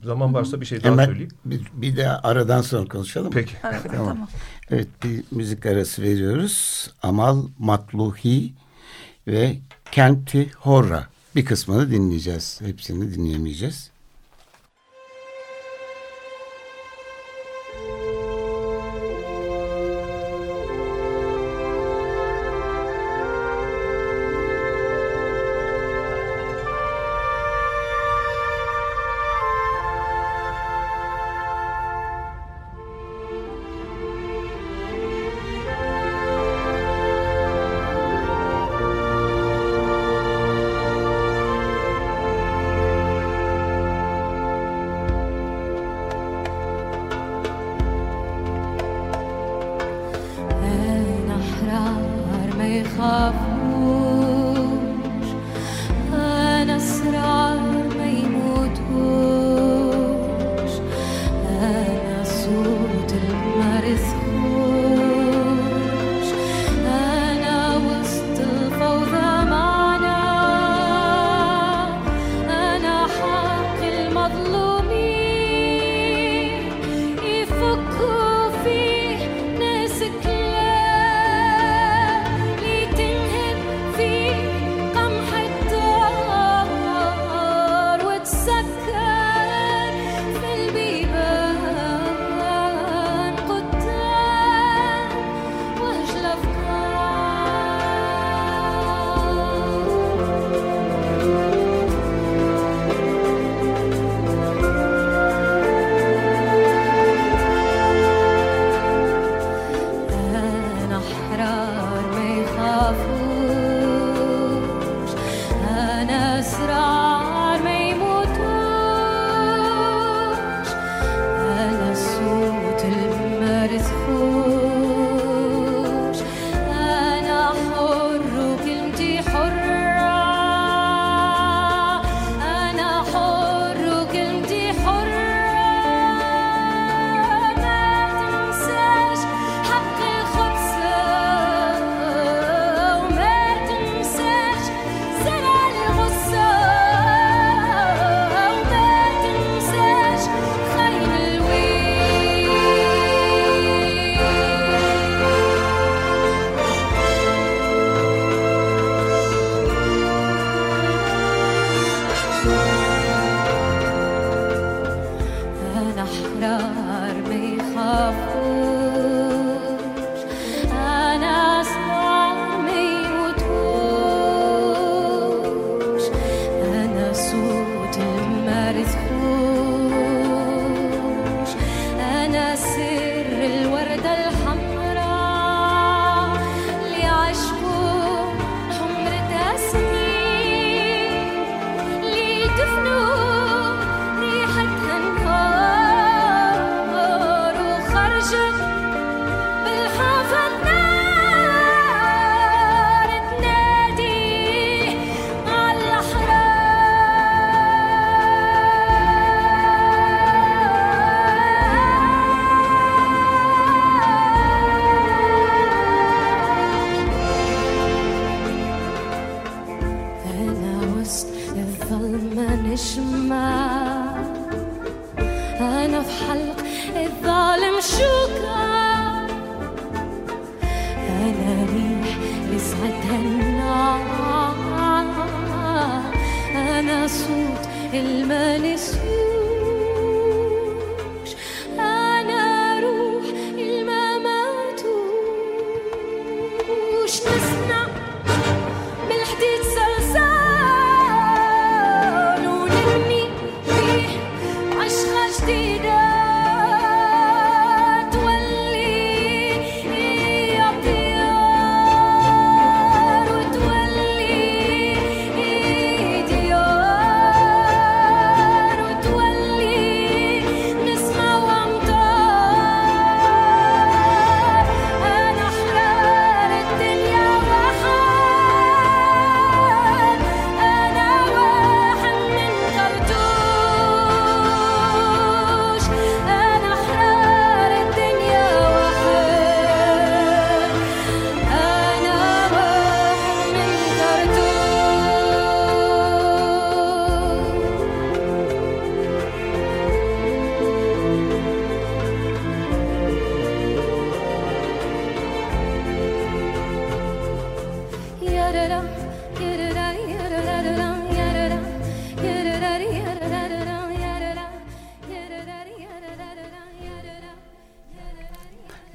Zaman varsa bir şey daha Hemen söyleyeyim. Bir, bir de aradan sonra konuşalım. Peki. Evet, tamam. Evet bir müzik arası veriyoruz. Amal Matluhi ve Kenti Horra. Bir kısmını dinleyeceğiz. Hepsini dinleyemeyeceğiz.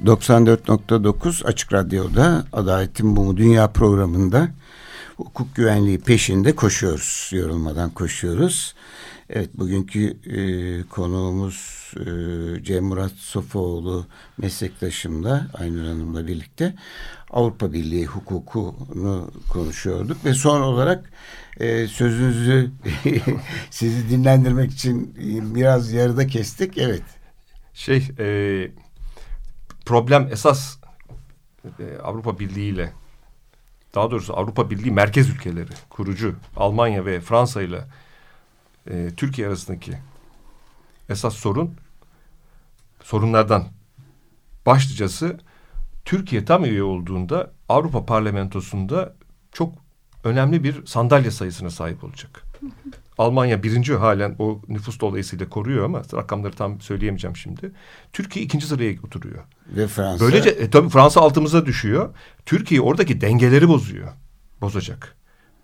94.9 Açık Radyo'da Adaletin Mumu Dünya programında hukuk güvenliği peşinde koşuyoruz. Yorulmadan koşuyoruz. Evet bugünkü e, konuğumuz e, Cem Murat Sofoğlu meslektaşımla Aynur Hanım'la birlikte Avrupa Birliği hukukunu konuşuyorduk ve son olarak e, sözünüzü sizi dinlendirmek için biraz yarıda kestik. Evet. Şey e, problem esas e, Avrupa Birliği ile daha doğrusu Avrupa Birliği merkez ülkeleri kurucu Almanya ve Fransa ile e, Türkiye arasındaki esas sorun sorunlardan başlıcası Türkiye tam üye olduğunda Avrupa Parlamentosu'nda çok önemli bir sandalye sayısına sahip olacak. Almanya birinci halen o nüfus dolayısıyla koruyor ama rakamları tam söyleyemeyeceğim şimdi. Türkiye ikinci sıraya oturuyor. Ve Fransa. Böylece e, tabii Fransa altımıza düşüyor. Türkiye oradaki dengeleri bozuyor. Bozacak.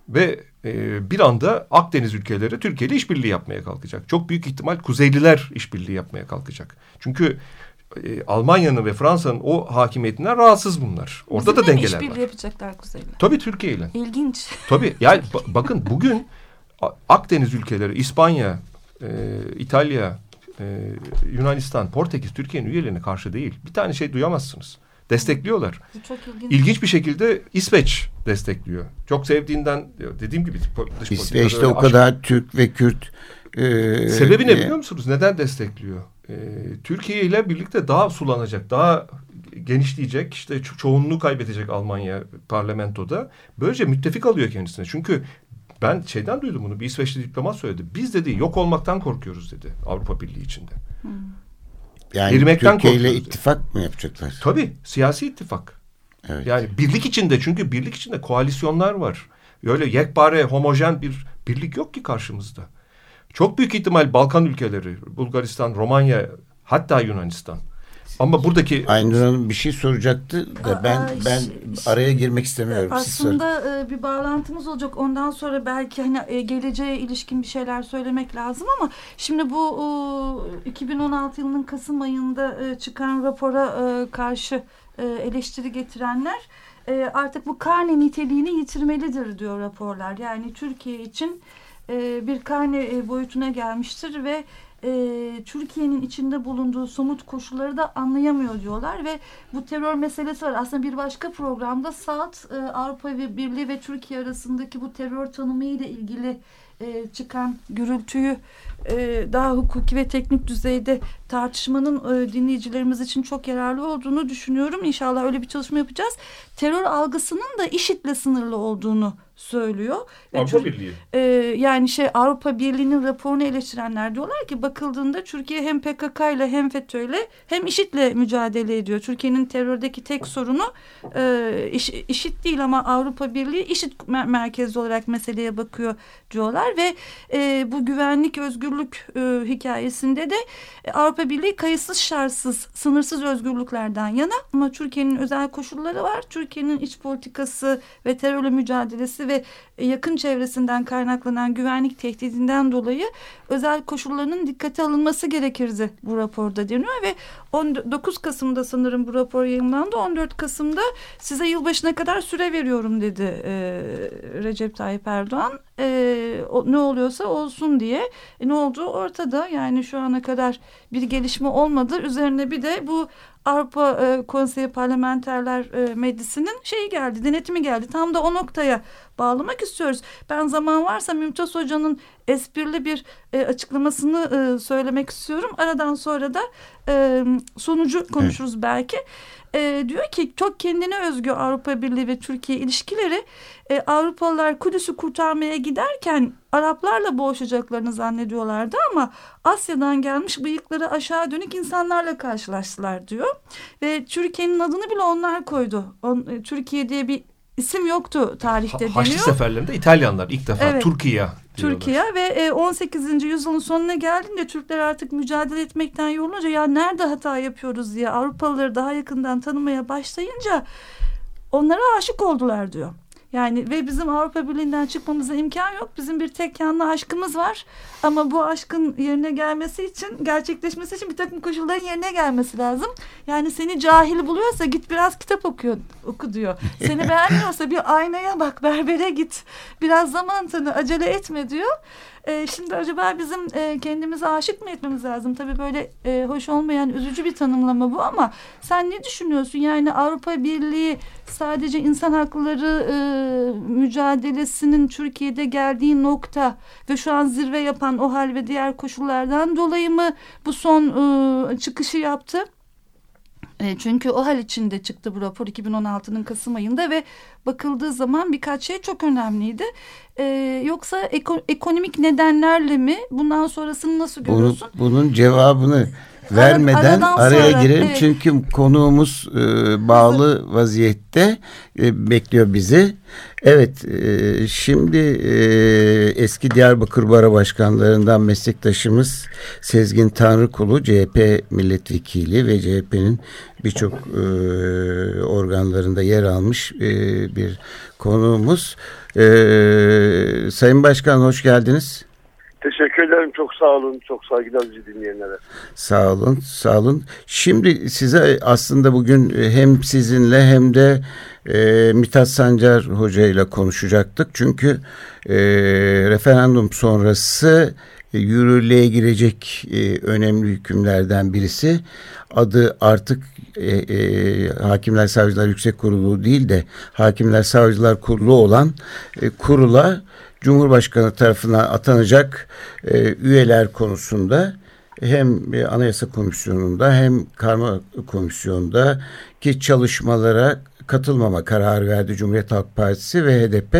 Ve e, bir anda Akdeniz ülkeleri Türkiye ile işbirliği yapmaya kalkacak. Çok büyük ihtimal Kuzeyliler işbirliği yapmaya kalkacak. Çünkü e, Almanya'nın ve Fransa'nın o hakimiyetinden rahatsız bunlar. Orada Bizimle da dengeler var. yapacaklar Kuzey'le. Tabii Türkiye ile. İlginç. Tabii yani ba- bakın bugün Akdeniz ülkeleri İspanya, e, İtalya, e, Yunanistan, Portekiz Türkiye'nin üyelerine karşı değil. Bir tane şey duyamazsınız. Destekliyorlar. Çok ilginç. İlginç bir şekilde İsveç destekliyor. Çok sevdiğinden dediğim gibi dış İsveç'te o kadar Türk ve Kürt e, aşk- Sebebi ne biliyor musunuz? Neden destekliyor? E, Türkiye ile birlikte daha sulanacak, daha genişleyecek, işte ço- çoğunluğu kaybedecek Almanya parlamentoda. Böylece müttefik alıyor kendisine. Çünkü ben şeyden duydum bunu. Bir İsveçli diplomat söyledi. Biz dedi yok olmaktan korkuyoruz dedi Avrupa Birliği içinde. Yani Erimekten Türkiye ile ittifak mı yapacaklar? Tabii siyasi ittifak. Evet. Yani birlik içinde çünkü birlik içinde koalisyonlar var. Öyle yekpare, homojen bir birlik yok ki karşımızda. Çok büyük ihtimal Balkan ülkeleri, Bulgaristan, Romanya, hatta Yunanistan. Ama buradaki Aynur Hanım bir şey soracaktı da Aa, ben ben araya girmek istemiyorum. Aslında e, bir bağlantımız olacak. Ondan sonra belki hani e, geleceğe ilişkin bir şeyler söylemek lazım ama şimdi bu e, 2016 yılının Kasım ayında e, çıkan rapora e, karşı e, eleştiri getirenler e, artık bu karne niteliğini yitirmelidir diyor raporlar. Yani Türkiye için e, bir karne boyutuna gelmiştir ve e, Türkiye'nin içinde bulunduğu somut koşulları da anlayamıyor diyorlar ve bu terör meselesi var. Aslında bir başka programda saat e, Avrupa ve Birliği ve Türkiye arasındaki bu terör tanımı ile ilgili e, çıkan gürültüyü e, daha hukuki ve teknik düzeyde tartışmanın e, dinleyicilerimiz için çok yararlı olduğunu düşünüyorum. İnşallah öyle bir çalışma yapacağız. Terör algısının da IŞİD'le sınırlı olduğunu söylüyor. Avrupa Tür- Birliği. ee, yani şey Avrupa Birliği'nin raporunu eleştirenler diyorlar ki bakıldığında Türkiye hem PKK ile hem FETÖ'yle hem IŞİD'le mücadele ediyor. Türkiye'nin terördeki tek sorunu e, İŞ, IŞİD değil ama Avrupa Birliği IŞİD mer- merkezli olarak meseleye bakıyor diyorlar ve e, bu güvenlik özgürlük e, hikayesinde de e, Avrupa Birliği kayıtsız şartsız sınırsız özgürlüklerden yana ama Türkiye'nin özel koşulları var. Türkiye'nin iç politikası ve terörle mücadelesi ve yakın çevresinden kaynaklanan güvenlik tehdidinden dolayı özel koşullarının dikkate alınması gerekirdi bu raporda deniyor ve 19 Kasım'da sanırım bu rapor yayınlandı. 14 Kasım'da size yılbaşına kadar süre veriyorum dedi e, Recep Tayyip Erdoğan. E, o, ne oluyorsa olsun diye. E, ne olduğu ortada. Yani şu ana kadar bir gelişme olmadı. Üzerine bir de bu Avrupa e, Konseyi Parlamenterler e, Meclisi'nin şeyi geldi, denetimi geldi. Tam da o noktaya bağlamak istiyoruz. Ben zaman varsa Mümtaz Hoca'nın esprili bir e, açıklamasını e, söylemek istiyorum. Aradan sonra da e, sonucu konuşuruz belki. E, diyor ki çok kendine özgü Avrupa Birliği ve Türkiye ilişkileri e, Avrupalılar Kudüs'ü kurtarmaya giderken Araplarla boğuşacaklarını zannediyorlardı ama Asya'dan gelmiş bıyıkları aşağı dönük insanlarla karşılaştılar diyor. Ve Türkiye'nin adını bile onlar koydu. On, e, Türkiye diye bir isim yoktu tarihte Ha- Haçlı seferlerinde İtalyanlar ilk defa Evet. Türkiye diyorlar. Türkiye ve e, 18. yüzyılın sonuna geldiğinde Türkler artık mücadele etmekten yorulunca ya nerede hata yapıyoruz diye Avrupalıları daha yakından tanımaya başlayınca onlara aşık oldular diyor. Yani ve bizim Avrupa Birliği'nden çıkmamıza imkan yok. Bizim bir tek yanlı aşkımız var. Ama bu aşkın yerine gelmesi için, gerçekleşmesi için bir takım koşulların yerine gelmesi lazım. Yani seni cahil buluyorsa git biraz kitap okuyor, oku diyor. Seni beğenmiyorsa bir aynaya bak, berbere git. Biraz zaman tanı, acele etme diyor. E, şimdi acaba bizim e, kendimize aşık mı etmemiz lazım? Tabii böyle e, hoş olmayan üzücü bir tanımlama bu ama sen ne düşünüyorsun? Yani Avrupa Birliği sadece insan hakları e, mücadelesinin Türkiye'de geldiği nokta ve şu an zirve yapan o hal ve diğer koşullardan dolayı mı bu son e, çıkışı yaptı? E, çünkü o hal içinde çıktı bu rapor 2016'nın Kasım ayında ve bakıldığı zaman birkaç şey çok önemliydi. E, yoksa eko, ekonomik nedenlerle mi? Bundan sonrasını nasıl görüyorsun? Bunun, bunun cevabını vermeden Aradan araya sonra, girelim. Evet. Çünkü konuğumuz e, bağlı vaziyette e, bekliyor bizi. Evet e, şimdi e, eski Diyarbakır Bara Başkanlarından meslektaşımız Sezgin Tanrıkulu CHP milletvekili ve CHP'nin birçok e, organlarında yer almış e, bir konuğumuz. E, Sayın Başkan hoş geldiniz. Teşekkür ederim. Çok sağ olun. Çok saygılar bizi dinleyenlere. Sağ olun. Sağ olun. Şimdi size aslında bugün hem sizinle hem de e, Mithat Sancar Hoca ile konuşacaktık. Çünkü e, referandum sonrası yürürlüğe girecek e, önemli hükümlerden birisi. Adı artık e, e, Hakimler Savcılar Yüksek Kurulu değil de Hakimler Savcılar Kurulu olan e, kurula Cumhurbaşkanı tarafından atanacak e, üyeler konusunda hem Anayasa Komisyonu'nda hem Karma Komisyonu'nda ki çalışmalara katılmama kararı verdi Cumhuriyet Halk Partisi ve HDP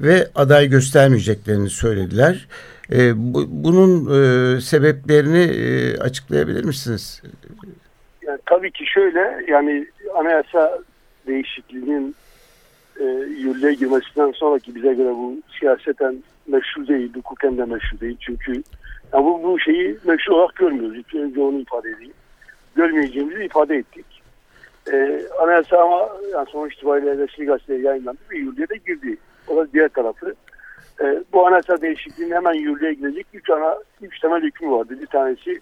ve aday göstermeyeceklerini söylediler. E, bu, bunun e, sebeplerini e, açıklayabilir misiniz? Yani, tabii ki şöyle yani anayasa değişikliğinin e, yürürlüğe girmesinden sonraki bize göre bu siyaseten meşru değil, hukuken de meşru değil. Çünkü yani bu, bu şeyi meşru olarak görmüyoruz. İlk önce onu ifade edeyim. Görmeyeceğimizi ifade ettik. E, anayasa ama yani sonuç itibariyle resmi gazeteye yayınlandı ve yürürlüğe de girdi. O da diğer tarafı. E, bu anayasa değişikliğinin hemen yürürlüğe girecek üç ana, üç temel hükmü vardı. Bir tanesi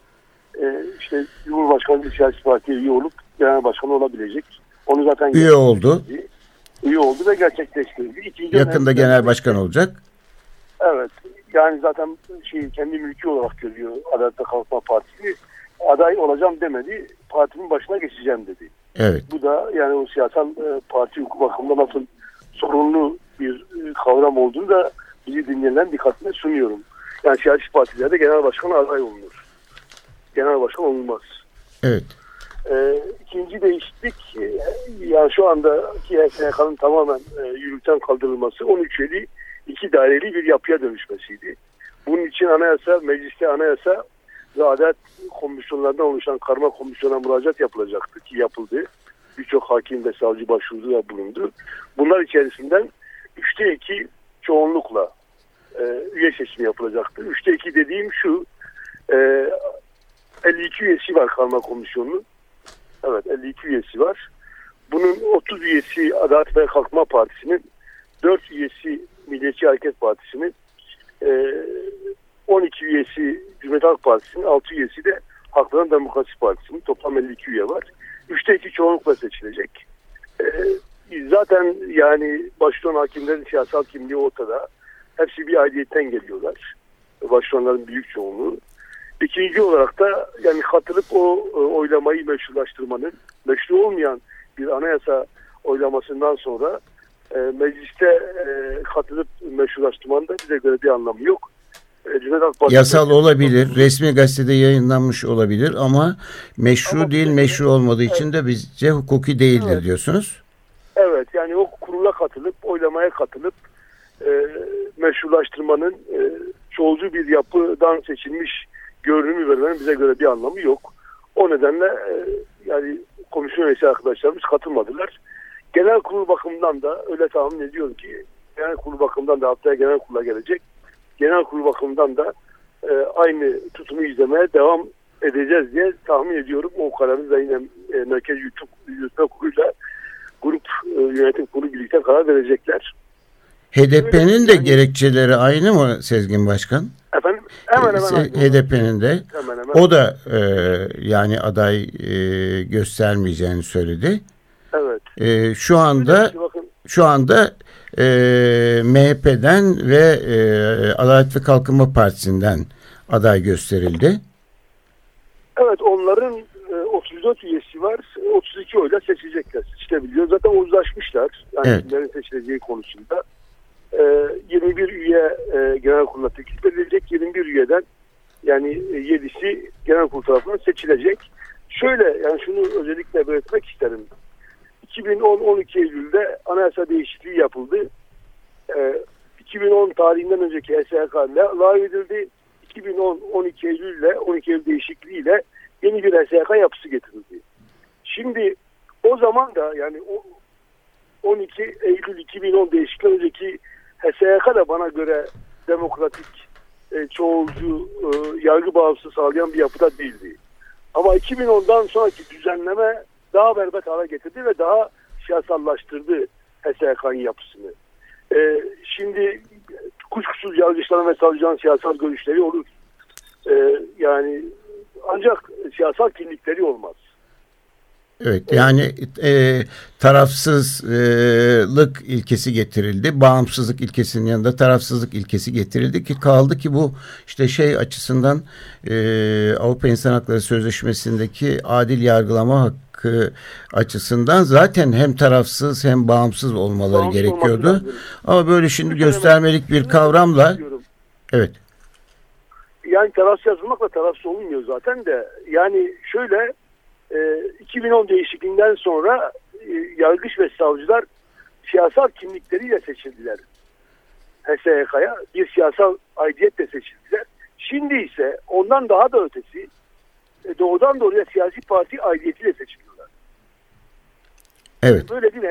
e, işte Cumhurbaşkanı bir siyasi partiye üye olup genel başkan olabilecek. Onu zaten üye oldu. Üye oldu ve gerçekleştirildi. İkinci Yakında genel başkan olacak. Evet. Yani zaten şey kendi mülkü olarak görüyor Adalet ve Kalkınma Partisi. Aday olacağım demedi. Partinin başına geçeceğim dedi. Evet. Bu da yani o siyasal e, parti hukuku bakımında nasıl sorunlu bir e, kavram olduğunu da bizi dinleyenlerin dikkatine sunuyorum. Yani siyasi partilerde genel başkan aday olunur. Genel başkan olunmaz. Evet. E, ikinci değişiklik e, yani şu andaki SNK'nın tamamen e, yürürlükten kaldırılması 13 eli iki daireli bir yapıya dönüşmesiydi. Bunun için anayasa, mecliste anayasa ve adalet komisyonlardan oluşan karma komisyona müracaat yapılacaktı ki yapıldı. Birçok hakim ve savcı başvurdu ve bulundu. Bunlar içerisinden üçte iki çoğunlukla e, üye seçimi yapılacaktı. Üçte iki dediğim şu e, 52 üyesi var karma komisyonunun. Evet 52 üyesi var. Bunun 30 üyesi Adalet ve Kalkınma Partisi'nin 4 üyesi Milliyetçi Hareket Partisi'nin e, 12 üyesi Cumhuriyet Halk Partisi'nin, 6 üyesi de Halkların Demokrasi Partisi'nin toplam 52 üye var. Üçte iki çoğunlukla seçilecek. Ee, zaten yani başkan hakimlerin siyasal kimliği ortada. Hepsi bir aidiyetten geliyorlar. Başkanların büyük çoğunluğu. İkinci olarak da yani katılıp o e, oylamayı meşrulaştırmanın meşru olmayan bir anayasa oylamasından sonra e, mecliste e, katılıp meşrulaştırmanın da bize göre bir anlamı yok. Yasal olabilir, resmi gazetede yayınlanmış olabilir ama meşru ama, değil, meşru olmadığı evet. için de bizce hukuki değildir evet. diyorsunuz. Evet, yani o kurula katılıp, oylamaya katılıp e, meşrulaştırmanın e, çoğulcu bir yapıdan seçilmiş görünümü vermenin bize göre bir anlamı yok. O nedenle e, yani komisyon üyesi arkadaşlarımız katılmadılar. Genel kurul bakımından da öyle tahmin ediyorum ki genel kurul bakımından da haftaya genel kurula gelecek genel kurul bakımından da e, aynı tutumu izlemeye devam edeceğiz diye tahmin ediyorum. O kararı da yine e, Merkez YouTube Yürütme Kurulu'yla grup e, yönetim kurulu birlikte karar verecekler. HDP'nin de gerekçeleri aynı mı Sezgin Başkan? Hemen hemen. HDP'nin de Hemen hemen. o da e, yani aday e, göstermeyeceğini söyledi. Evet. E, şu anda Bakın şu anda e, MHP'den ve e, Adalet ve Kalkınma Partisi'nden aday gösterildi. Evet onların e, 34 üyesi var. 32 oyla seçecekler. Seçilebiliyor. Zaten uzlaşmışlar. Yani Evet. seçileceği konusunda. E, 21 üye e, genel kurula teklif edilecek. 21 üyeden yani e, 7'si genel kurul tarafından seçilecek. Şöyle yani şunu özellikle belirtmek isterim. 2010-12 Eylül'de anayasa değişikliği yapıldı. E, 2010 tarihinden önceki SHK la- lağv edildi. 2010-12 Eylül ile 12 Eylül değişikliğiyle yeni bir SHK yapısı getirildi. Şimdi o zaman da yani o 12 Eylül 2010 değişikliği önceki SHK da bana göre demokratik, e, çoğulcu, e, yargı bağımsız sağlayan bir yapıda değildi. Ama 2010'dan sonraki düzenleme daha berbat hale getirdi ve daha siyasallaştırdı SHK'nın yapısını. E, şimdi kuşkusuz yargıçların ve savcıların siyasal görüşleri olur. E, yani ancak siyasal kimlikleri olmaz. Evet yani e, tarafsızlık ilkesi getirildi. Bağımsızlık ilkesinin yanında tarafsızlık ilkesi getirildi ki kaldı ki bu işte şey açısından e, Avrupa İnsan Hakları Sözleşmesi'ndeki adil yargılama hakkı açısından zaten hem tarafsız hem bağımsız olmaları Bağımsız gerekiyordu. olması. Ama böyle şimdi göstermelik bir kavramla evet Yani tarafsız yazılmakla tarafsız olunmuyor zaten de. Yani şöyle e, 2010 değişikliğinden sonra e, yargıç ve savcılar siyasal kimlikleriyle seçildiler. HSYK'ya bir siyasal aidiyetle seçildiler. Şimdi ise ondan daha da ötesi e, doğrudan doğruya siyasi parti aidiyetiyle seçiliyorlar. evet Böyle bir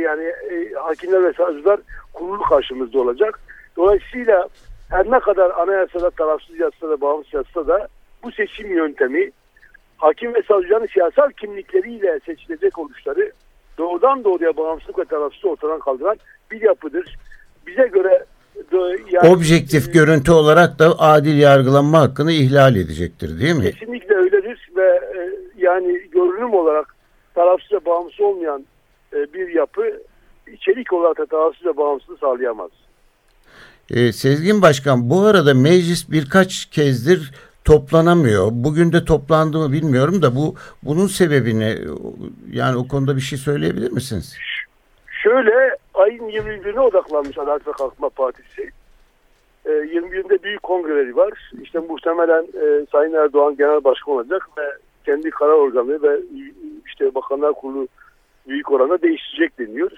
yani e, hakimler ve savcılar kurulu karşımızda olacak. Dolayısıyla her ne kadar anayasada tarafsız yazsa da bağımsız yazsa da bu seçim yöntemi hakim ve savcıların siyasal kimlikleriyle seçilecek oluşları doğrudan doğruya bağımsızlık ve tarafsız ortadan kaldıran bir yapıdır. Bize göre yani, objektif e, görüntü olarak da adil yargılanma hakkını ihlal edecektir değil mi? Kesinlikle öyledir ve e, yani görünüm olarak tarafsız ve bağımsız olmayan e, bir yapı içerik olarak da tarafsız ve bağımsızlığı sağlayamaz. Ee, Sezgin Başkan bu arada meclis birkaç kezdir toplanamıyor. Bugün de toplandı mı bilmiyorum da bu bunun sebebini yani o konuda bir şey söyleyebilir misiniz? Şöyle ayın 21'ine odaklanmış Adalet ve Kalkınma Partisi. E, 21'inde büyük kongreleri var. İşte muhtemelen e, Sayın Erdoğan genel başkan olacak ve kendi karar organı ve işte Bakanlar Kurulu büyük oranda değişecek deniyor.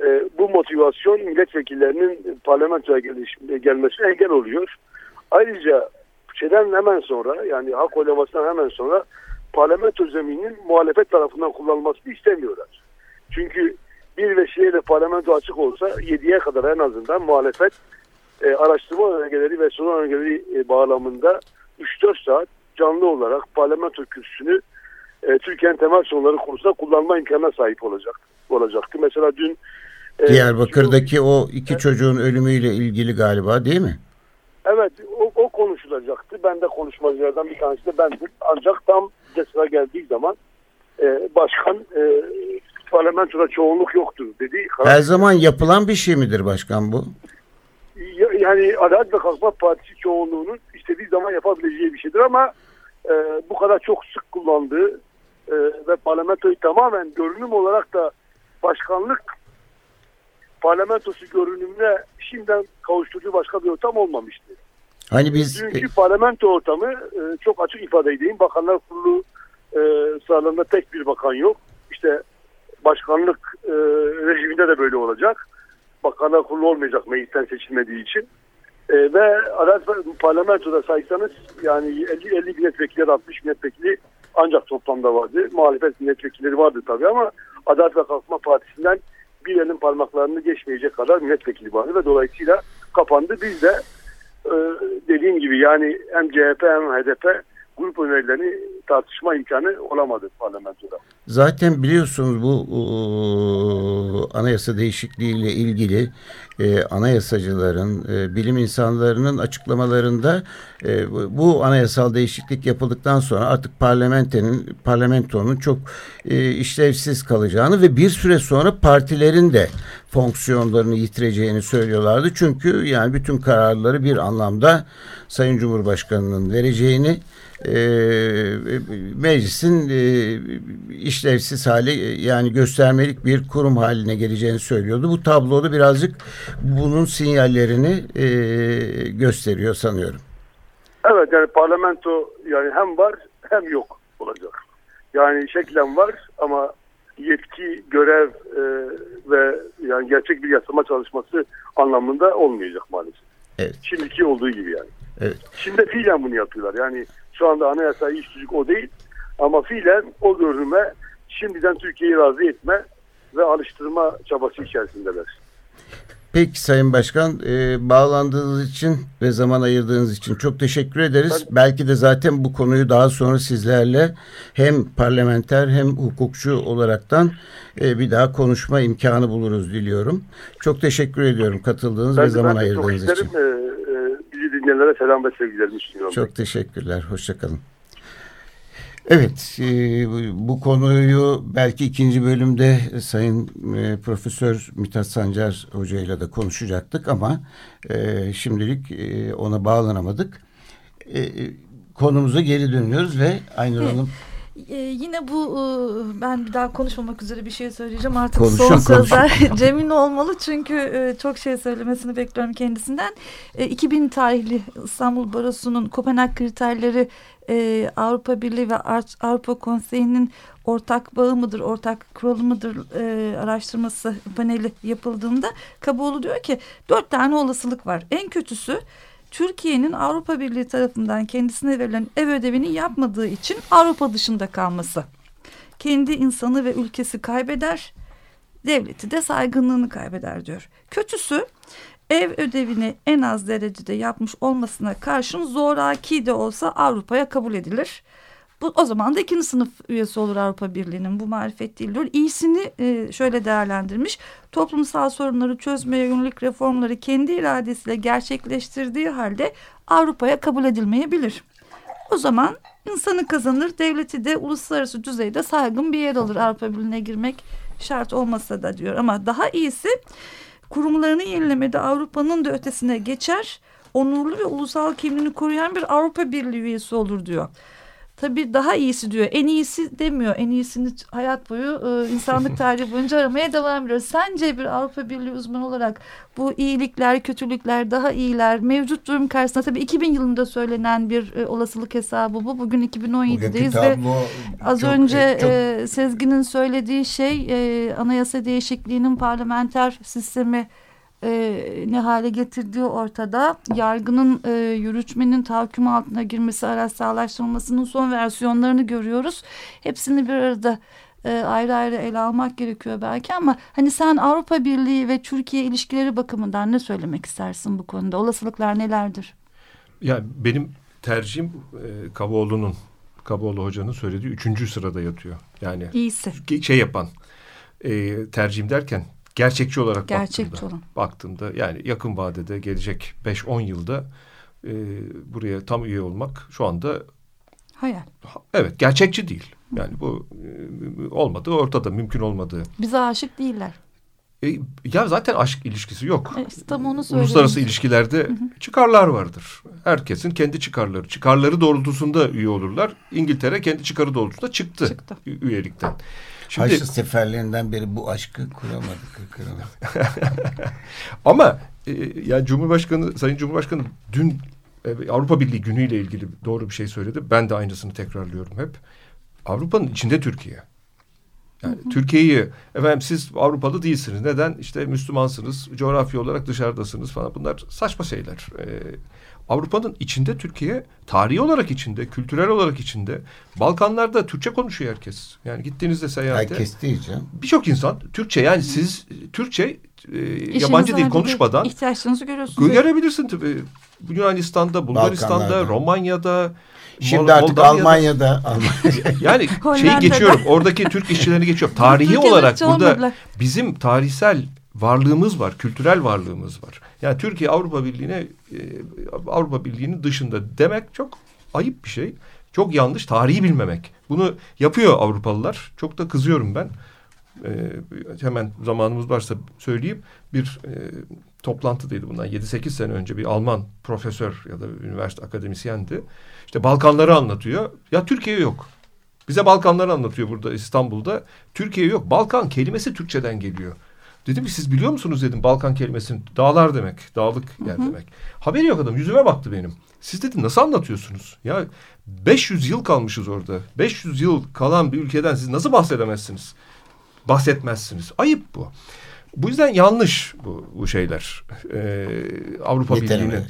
E, bu motivasyon milletvekillerinin parlamentoya gelmesine engel oluyor. Ayrıca şeyden hemen sonra yani hak oylamasından hemen sonra parlamento zemininin muhalefet tarafından kullanılmasını istemiyorlar. Çünkü bir vesileyle parlamento açık olsa 7'ye kadar en azından muhalefet e, araştırma önergeleri ve sorun önergeleri e, bağlamında 3-4 saat canlı olarak parlamento kürsüsünü e, Türkiye'nin temel sorunları konusunda kullanma imkanına sahip olacak olacaktı. Mesela dün e, Diyarbakır'daki o iki çocuğun ölümüyle ilgili galiba değil mi? Evet o, o konuşulacaktı. Ben de konuşmacılardan bir tanesi de bendim. Ancak tam sıra geldiği zaman e, başkan e, parlamentoda çoğunluk yoktur dedi. Her zaman yapılan bir şey midir başkan bu? Ya- yani Adalet ve Kalkınma Partisi çoğunluğunun istediği zaman yapabileceği bir şeydir ama e, bu kadar çok sık kullandığı e, ve parlamentoyu tamamen görünüm olarak da başkanlık parlamentosu görünümüne şimdiden kavuşturduğu başka bir ortam olmamıştı. Hani biz Dünkü parlamento ortamı e, çok açık ifade edeyim. Bakanlar Kurulu e, sıralarında tek bir bakan yok. İşte başkanlık e, rejiminde de böyle olacak. Bakanlar Kurulu olmayacak meclisten seçilmediği için. E, ve Adalet parlamentoda saysanız yani 50, 50 milletvekili ya da 60 milletvekili ancak toplamda vardı. Muhalefet milletvekilleri vardı tabii ama Adalet ve Kalkınma Partisi'nden bir elin parmaklarını geçmeyecek kadar milletvekili vardı ve dolayısıyla kapandı. Biz de e, dediğim gibi yani hem CHP hem HDP grup önerilerini tartışma imkanı olamadı parlamentoda. Zaten biliyorsunuz bu o, anayasa değişikliğiyle ilgili e, anayasacıların, e, bilim insanlarının açıklamalarında e, bu anayasal değişiklik yapıldıktan sonra artık parlamentenin parlamentonun çok e, işlevsiz kalacağını ve bir süre sonra partilerin de fonksiyonlarını yitireceğini söylüyorlardı. Çünkü yani bütün kararları bir anlamda Sayın Cumhurbaşkanı'nın vereceğini e, meclisin e, işlevsiz hale yani göstermelik bir kurum haline geleceğini söylüyordu. Bu tabloda birazcık bunun sinyallerini e, gösteriyor sanıyorum. Evet yani parlamento yani hem var hem yok olacak. Yani şeklen var ama yetki, görev e, ve yani gerçek bir yasama çalışması anlamında olmayacak maalesef. Evet. Şimdiki olduğu gibi yani. Evet. Şimdi fiilen bunu yapıyorlar. Yani şu anda anayasa iş tüzük o değil ama fiilen o görünüme şimdiden Türkiye'yi razı etme ve alıştırma çabası içerisindeler. Peki Sayın Başkan e, bağlandığınız için ve zaman ayırdığınız için çok teşekkür ederiz. Ben... Belki de zaten bu konuyu daha sonra sizlerle hem parlamenter hem hukukçu olaraktan e, bir daha konuşma imkanı buluruz diliyorum. Çok teşekkür ediyorum katıldığınız ve zaman ayırdığınız için. E, bizi dinleyenlere selam ve sevgilerimi sunuyorum. Çok teşekkürler. Hoşçakalın. Evet, e, bu konuyu belki ikinci bölümde Sayın e, Profesör Mithat Sancar Hoca ile de konuşacaktık ama e, şimdilik ona bağlanamadık. Konumuza geri dönüyoruz ve Aynur evet. Hanım ee, yine bu e, ben bir daha konuşmamak üzere bir şey söyleyeceğim artık konuşun, son sözler Cem'in olmalı çünkü e, çok şey söylemesini bekliyorum kendisinden. E, 2000 tarihli İstanbul Barosu'nun Kopenhag kriterleri e, Avrupa Birliği ve Avrupa Konseyi'nin ortak bağı mıdır, ortak kuralı mıdır e, araştırması paneli yapıldığında Kaboğlu diyor ki dört tane olasılık var. En kötüsü Türkiye'nin Avrupa Birliği tarafından kendisine verilen ev ödevini yapmadığı için Avrupa dışında kalması. Kendi insanı ve ülkesi kaybeder, devleti de saygınlığını kaybeder diyor. Kötüsü ev ödevini en az derecede yapmış olmasına karşın zoraki de olsa Avrupa'ya kabul edilir. Bu, o zaman da ikinci sınıf üyesi olur Avrupa Birliği'nin bu marifet değil diyor. İyisini e, şöyle değerlendirmiş. Toplumsal sorunları çözmeye yönelik reformları kendi iradesiyle gerçekleştirdiği halde Avrupa'ya kabul edilmeyebilir. O zaman insanı kazanır, devleti de uluslararası düzeyde saygın bir yer alır Avrupa Birliği'ne girmek şart olmasa da diyor. Ama daha iyisi kurumlarını yenilemede Avrupa'nın da ötesine geçer, onurlu ve ulusal kimliğini koruyan bir Avrupa Birliği üyesi olur diyor. Tabii daha iyisi diyor. En iyisi demiyor. En iyisini hayat boyu e, insanlık tarihi boyunca aramaya devam ediyoruz. Sence bir Avrupa Birliği uzmanı olarak bu iyilikler, kötülükler, daha iyiler mevcut durum karşısında tabii 2000 yılında söylenen bir e, olasılık hesabı bu. Bugün 2017'deyiz ve az çok, önce çok... E, Sezgin'in söylediği şey e, anayasa değişikliğinin parlamenter sistemi e, ne hale getirdiği ortada. Yargının e, yürütmenin tahakküm altına girmesi, araçsallaştırılmasının son versiyonlarını görüyoruz. Hepsini bir arada e, ayrı ayrı ele almak gerekiyor belki ama hani sen Avrupa Birliği ve Türkiye ilişkileri bakımından ne söylemek istersin bu konuda? Olasılıklar nelerdir? Ya benim tercihim e, Kaboğlu'nun Kaboğlu hocanın söylediği üçüncü sırada yatıyor. Yani İyisi. şey yapan e, tercihim derken gerçekçi olarak Gerçekçi baktığımda, olan. baktığımda yani yakın vadede gelecek 5-10 yılda e, buraya tam üye olmak şu anda hayal. Evet gerçekçi değil. Yani bu e, olmadığı ortada mümkün olmadığı. Bize aşık değiller. E, ya zaten aşk ilişkisi yok. E, işte tam onu Uluslararası ilişkilerde hı hı. çıkarlar vardır. Herkesin kendi çıkarları. Çıkarları doğrultusunda üye olurlar. İngiltere kendi çıkarı doğrultusunda çıktı, çıktı. üyelikten. Şimdi, Haçlı seferlerinden beri bu aşkı kuramadık. Ama e, yani Cumhurbaşkanı, Sayın Cumhurbaşkanı dün e, Avrupa Birliği günüyle ilgili doğru bir şey söyledi. Ben de aynısını tekrarlıyorum hep. Avrupa'nın içinde Türkiye. Yani Türkiye'yi efendim siz Avrupalı değilsiniz. Neden? İşte Müslümansınız, coğrafi olarak dışarıdasınız falan. Bunlar saçma şeyler. Ee, Avrupa'nın içinde Türkiye, tarihi olarak içinde, kültürel olarak içinde. Balkanlarda Türkçe konuşuyor herkes. Yani gittiğinizde seyahate. Herkes diyeceğim. Birçok insan Türkçe yani siz Türkçe e, yabancı dil konuşmadan ihtiyaçlarınızı görüyorsunuz. Görebilirsin tabii. Yunanistan'da, Bulgaristan'da, Romanya'da Şimdi artık Almanya'da, Almanya'da. yani şeyi geçiyorum. Oradaki Türk işçilerini geçiyorum. Tarihi olarak burada bizim tarihsel varlığımız var, kültürel varlığımız var. Yani Türkiye Avrupa Birliği'ne e, Avrupa Birliği'nin dışında demek çok ayıp bir şey. Çok yanlış. Tarihi bilmemek. Bunu yapıyor Avrupalılar. Çok da kızıyorum ben. Ee, hemen zamanımız varsa söyleyeyim. Bir e, toplantıdaydı bundan 7-8 sene önce bir Alman profesör ya da üniversite akademisyendi. İşte Balkanları anlatıyor. Ya Türkiye yok. Bize Balkanları anlatıyor burada İstanbul'da. Türkiye yok. Balkan kelimesi Türkçeden geliyor. Dedim ki siz biliyor musunuz dedim Balkan kelimesini. Dağlar demek. Dağlık yer hı hı. demek. Haberi yok adam. Yüzüme baktı benim. Siz dedim nasıl anlatıyorsunuz? Ya 500 yıl kalmışız orada. 500 yıl kalan bir ülkeden siz nasıl bahsedemezsiniz? Bahsetmezsiniz. Ayıp bu. Bu yüzden yanlış bu, bu şeyler. Ee, Avrupa Birliği'nin.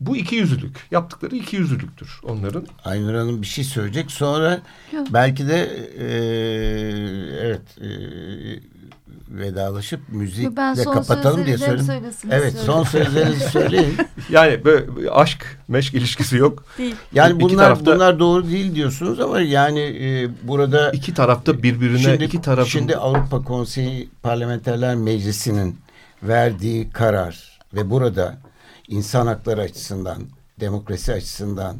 Bu iki yüzlülük. Yaptıkları iki yüzlülüktür onların. Aynur Hanım bir şey söyleyecek. Sonra Yok. belki de e, evet e, vedalaşıp müzikle ben kapatalım diye söyledim. Evet son sözlerinizi söyleyin. yani böyle aşk meşk ilişkisi yok. Değil. Yani iki bunlar tarafta, bunlar doğru değil diyorsunuz ama yani e, burada iki tarafta birbirine şimdi, iki tarafın Şimdi Avrupa Konseyi Parlamenterler Meclisi'nin verdiği karar ve burada insan hakları açısından, demokrasi açısından,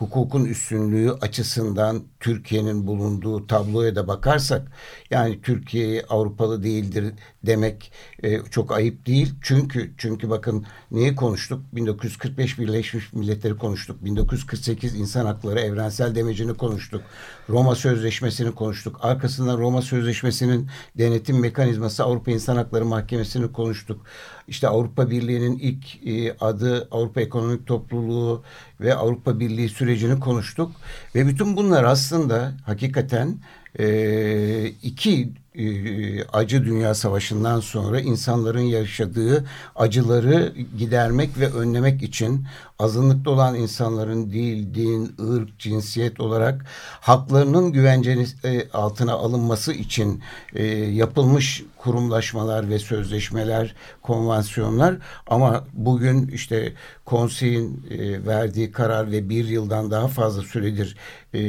hukukun üstünlüğü açısından Türkiye'nin bulunduğu tabloya da bakarsak yani Türkiye Avrupalı değildir demek e, çok ayıp değil. Çünkü çünkü bakın neyi konuştuk? 1945 Birleşmiş Milletleri konuştuk. 1948 İnsan Hakları Evrensel Demecini konuştuk. Roma Sözleşmesi'ni konuştuk. Arkasından Roma Sözleşmesi'nin denetim mekanizması Avrupa İnsan Hakları Mahkemesi'ni konuştuk. İşte Avrupa Birliği'nin ilk e, adı Avrupa Ekonomik Topluluğu ve Avrupa Birliği sürecini konuştuk. Ve bütün bunlar aslında hakikaten e, iki e, acı dünya savaşından sonra insanların yaşadığı acıları gidermek ve önlemek için azınlıkta olan insanların dil, din, ırk, cinsiyet olarak haklarının güvenceni e, altına alınması için e, yapılmış kurumlaşmalar ve sözleşmeler, konvansiyonlar ama bugün işte konseyin e, verdiği karar ve bir yıldan daha fazla süredir e,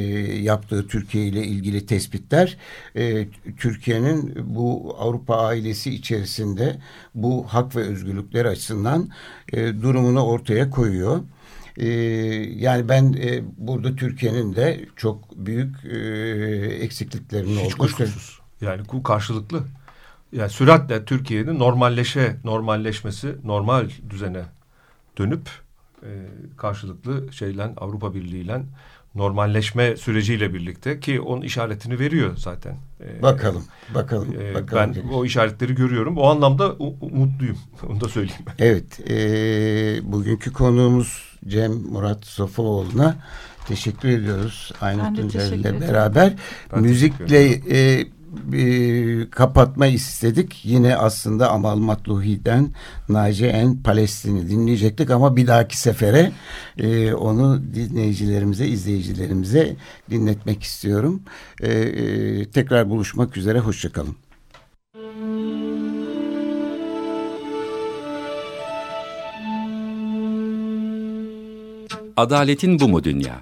yaptığı Türkiye ile ilgili tespitler e, Türkiye'nin bu Avrupa ailesi içerisinde bu hak ve özgürlükler açısından e, durumunu ortaya koyuyor. Ee, yani ben e, burada Türkiye'nin de çok büyük e, eksikliklerinin Hiç olduğunu Yani bu karşılıklı. Yani süratle Türkiye'nin normalleşe, normalleşmesi, normal düzene dönüp e, karşılıklı şeyle Avrupa Birliği ile normalleşme süreciyle birlikte ki onun işaretini veriyor zaten. Ee, bakalım, bakalım. E, bakalım ben o işaretleri görüyorum. O anlamda umutluyum. Onu da söyleyeyim. Evet. E, bugünkü konuğumuz Cem Murat Sofuoğlu'na teşekkür ediyoruz. Aynı Tuncel ile beraber. Ben Müzikle e, e, kapatma istedik. Yine aslında Amal Matluhi'den Naci En Palestin'i dinleyecektik ama bir dahaki sefere e, onu dinleyicilerimize, izleyicilerimize dinletmek istiyorum. E, e, tekrar buluşmak üzere. Hoşçakalın. Adaletin bu mu dünya?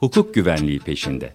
Hukuk güvenliği peşinde.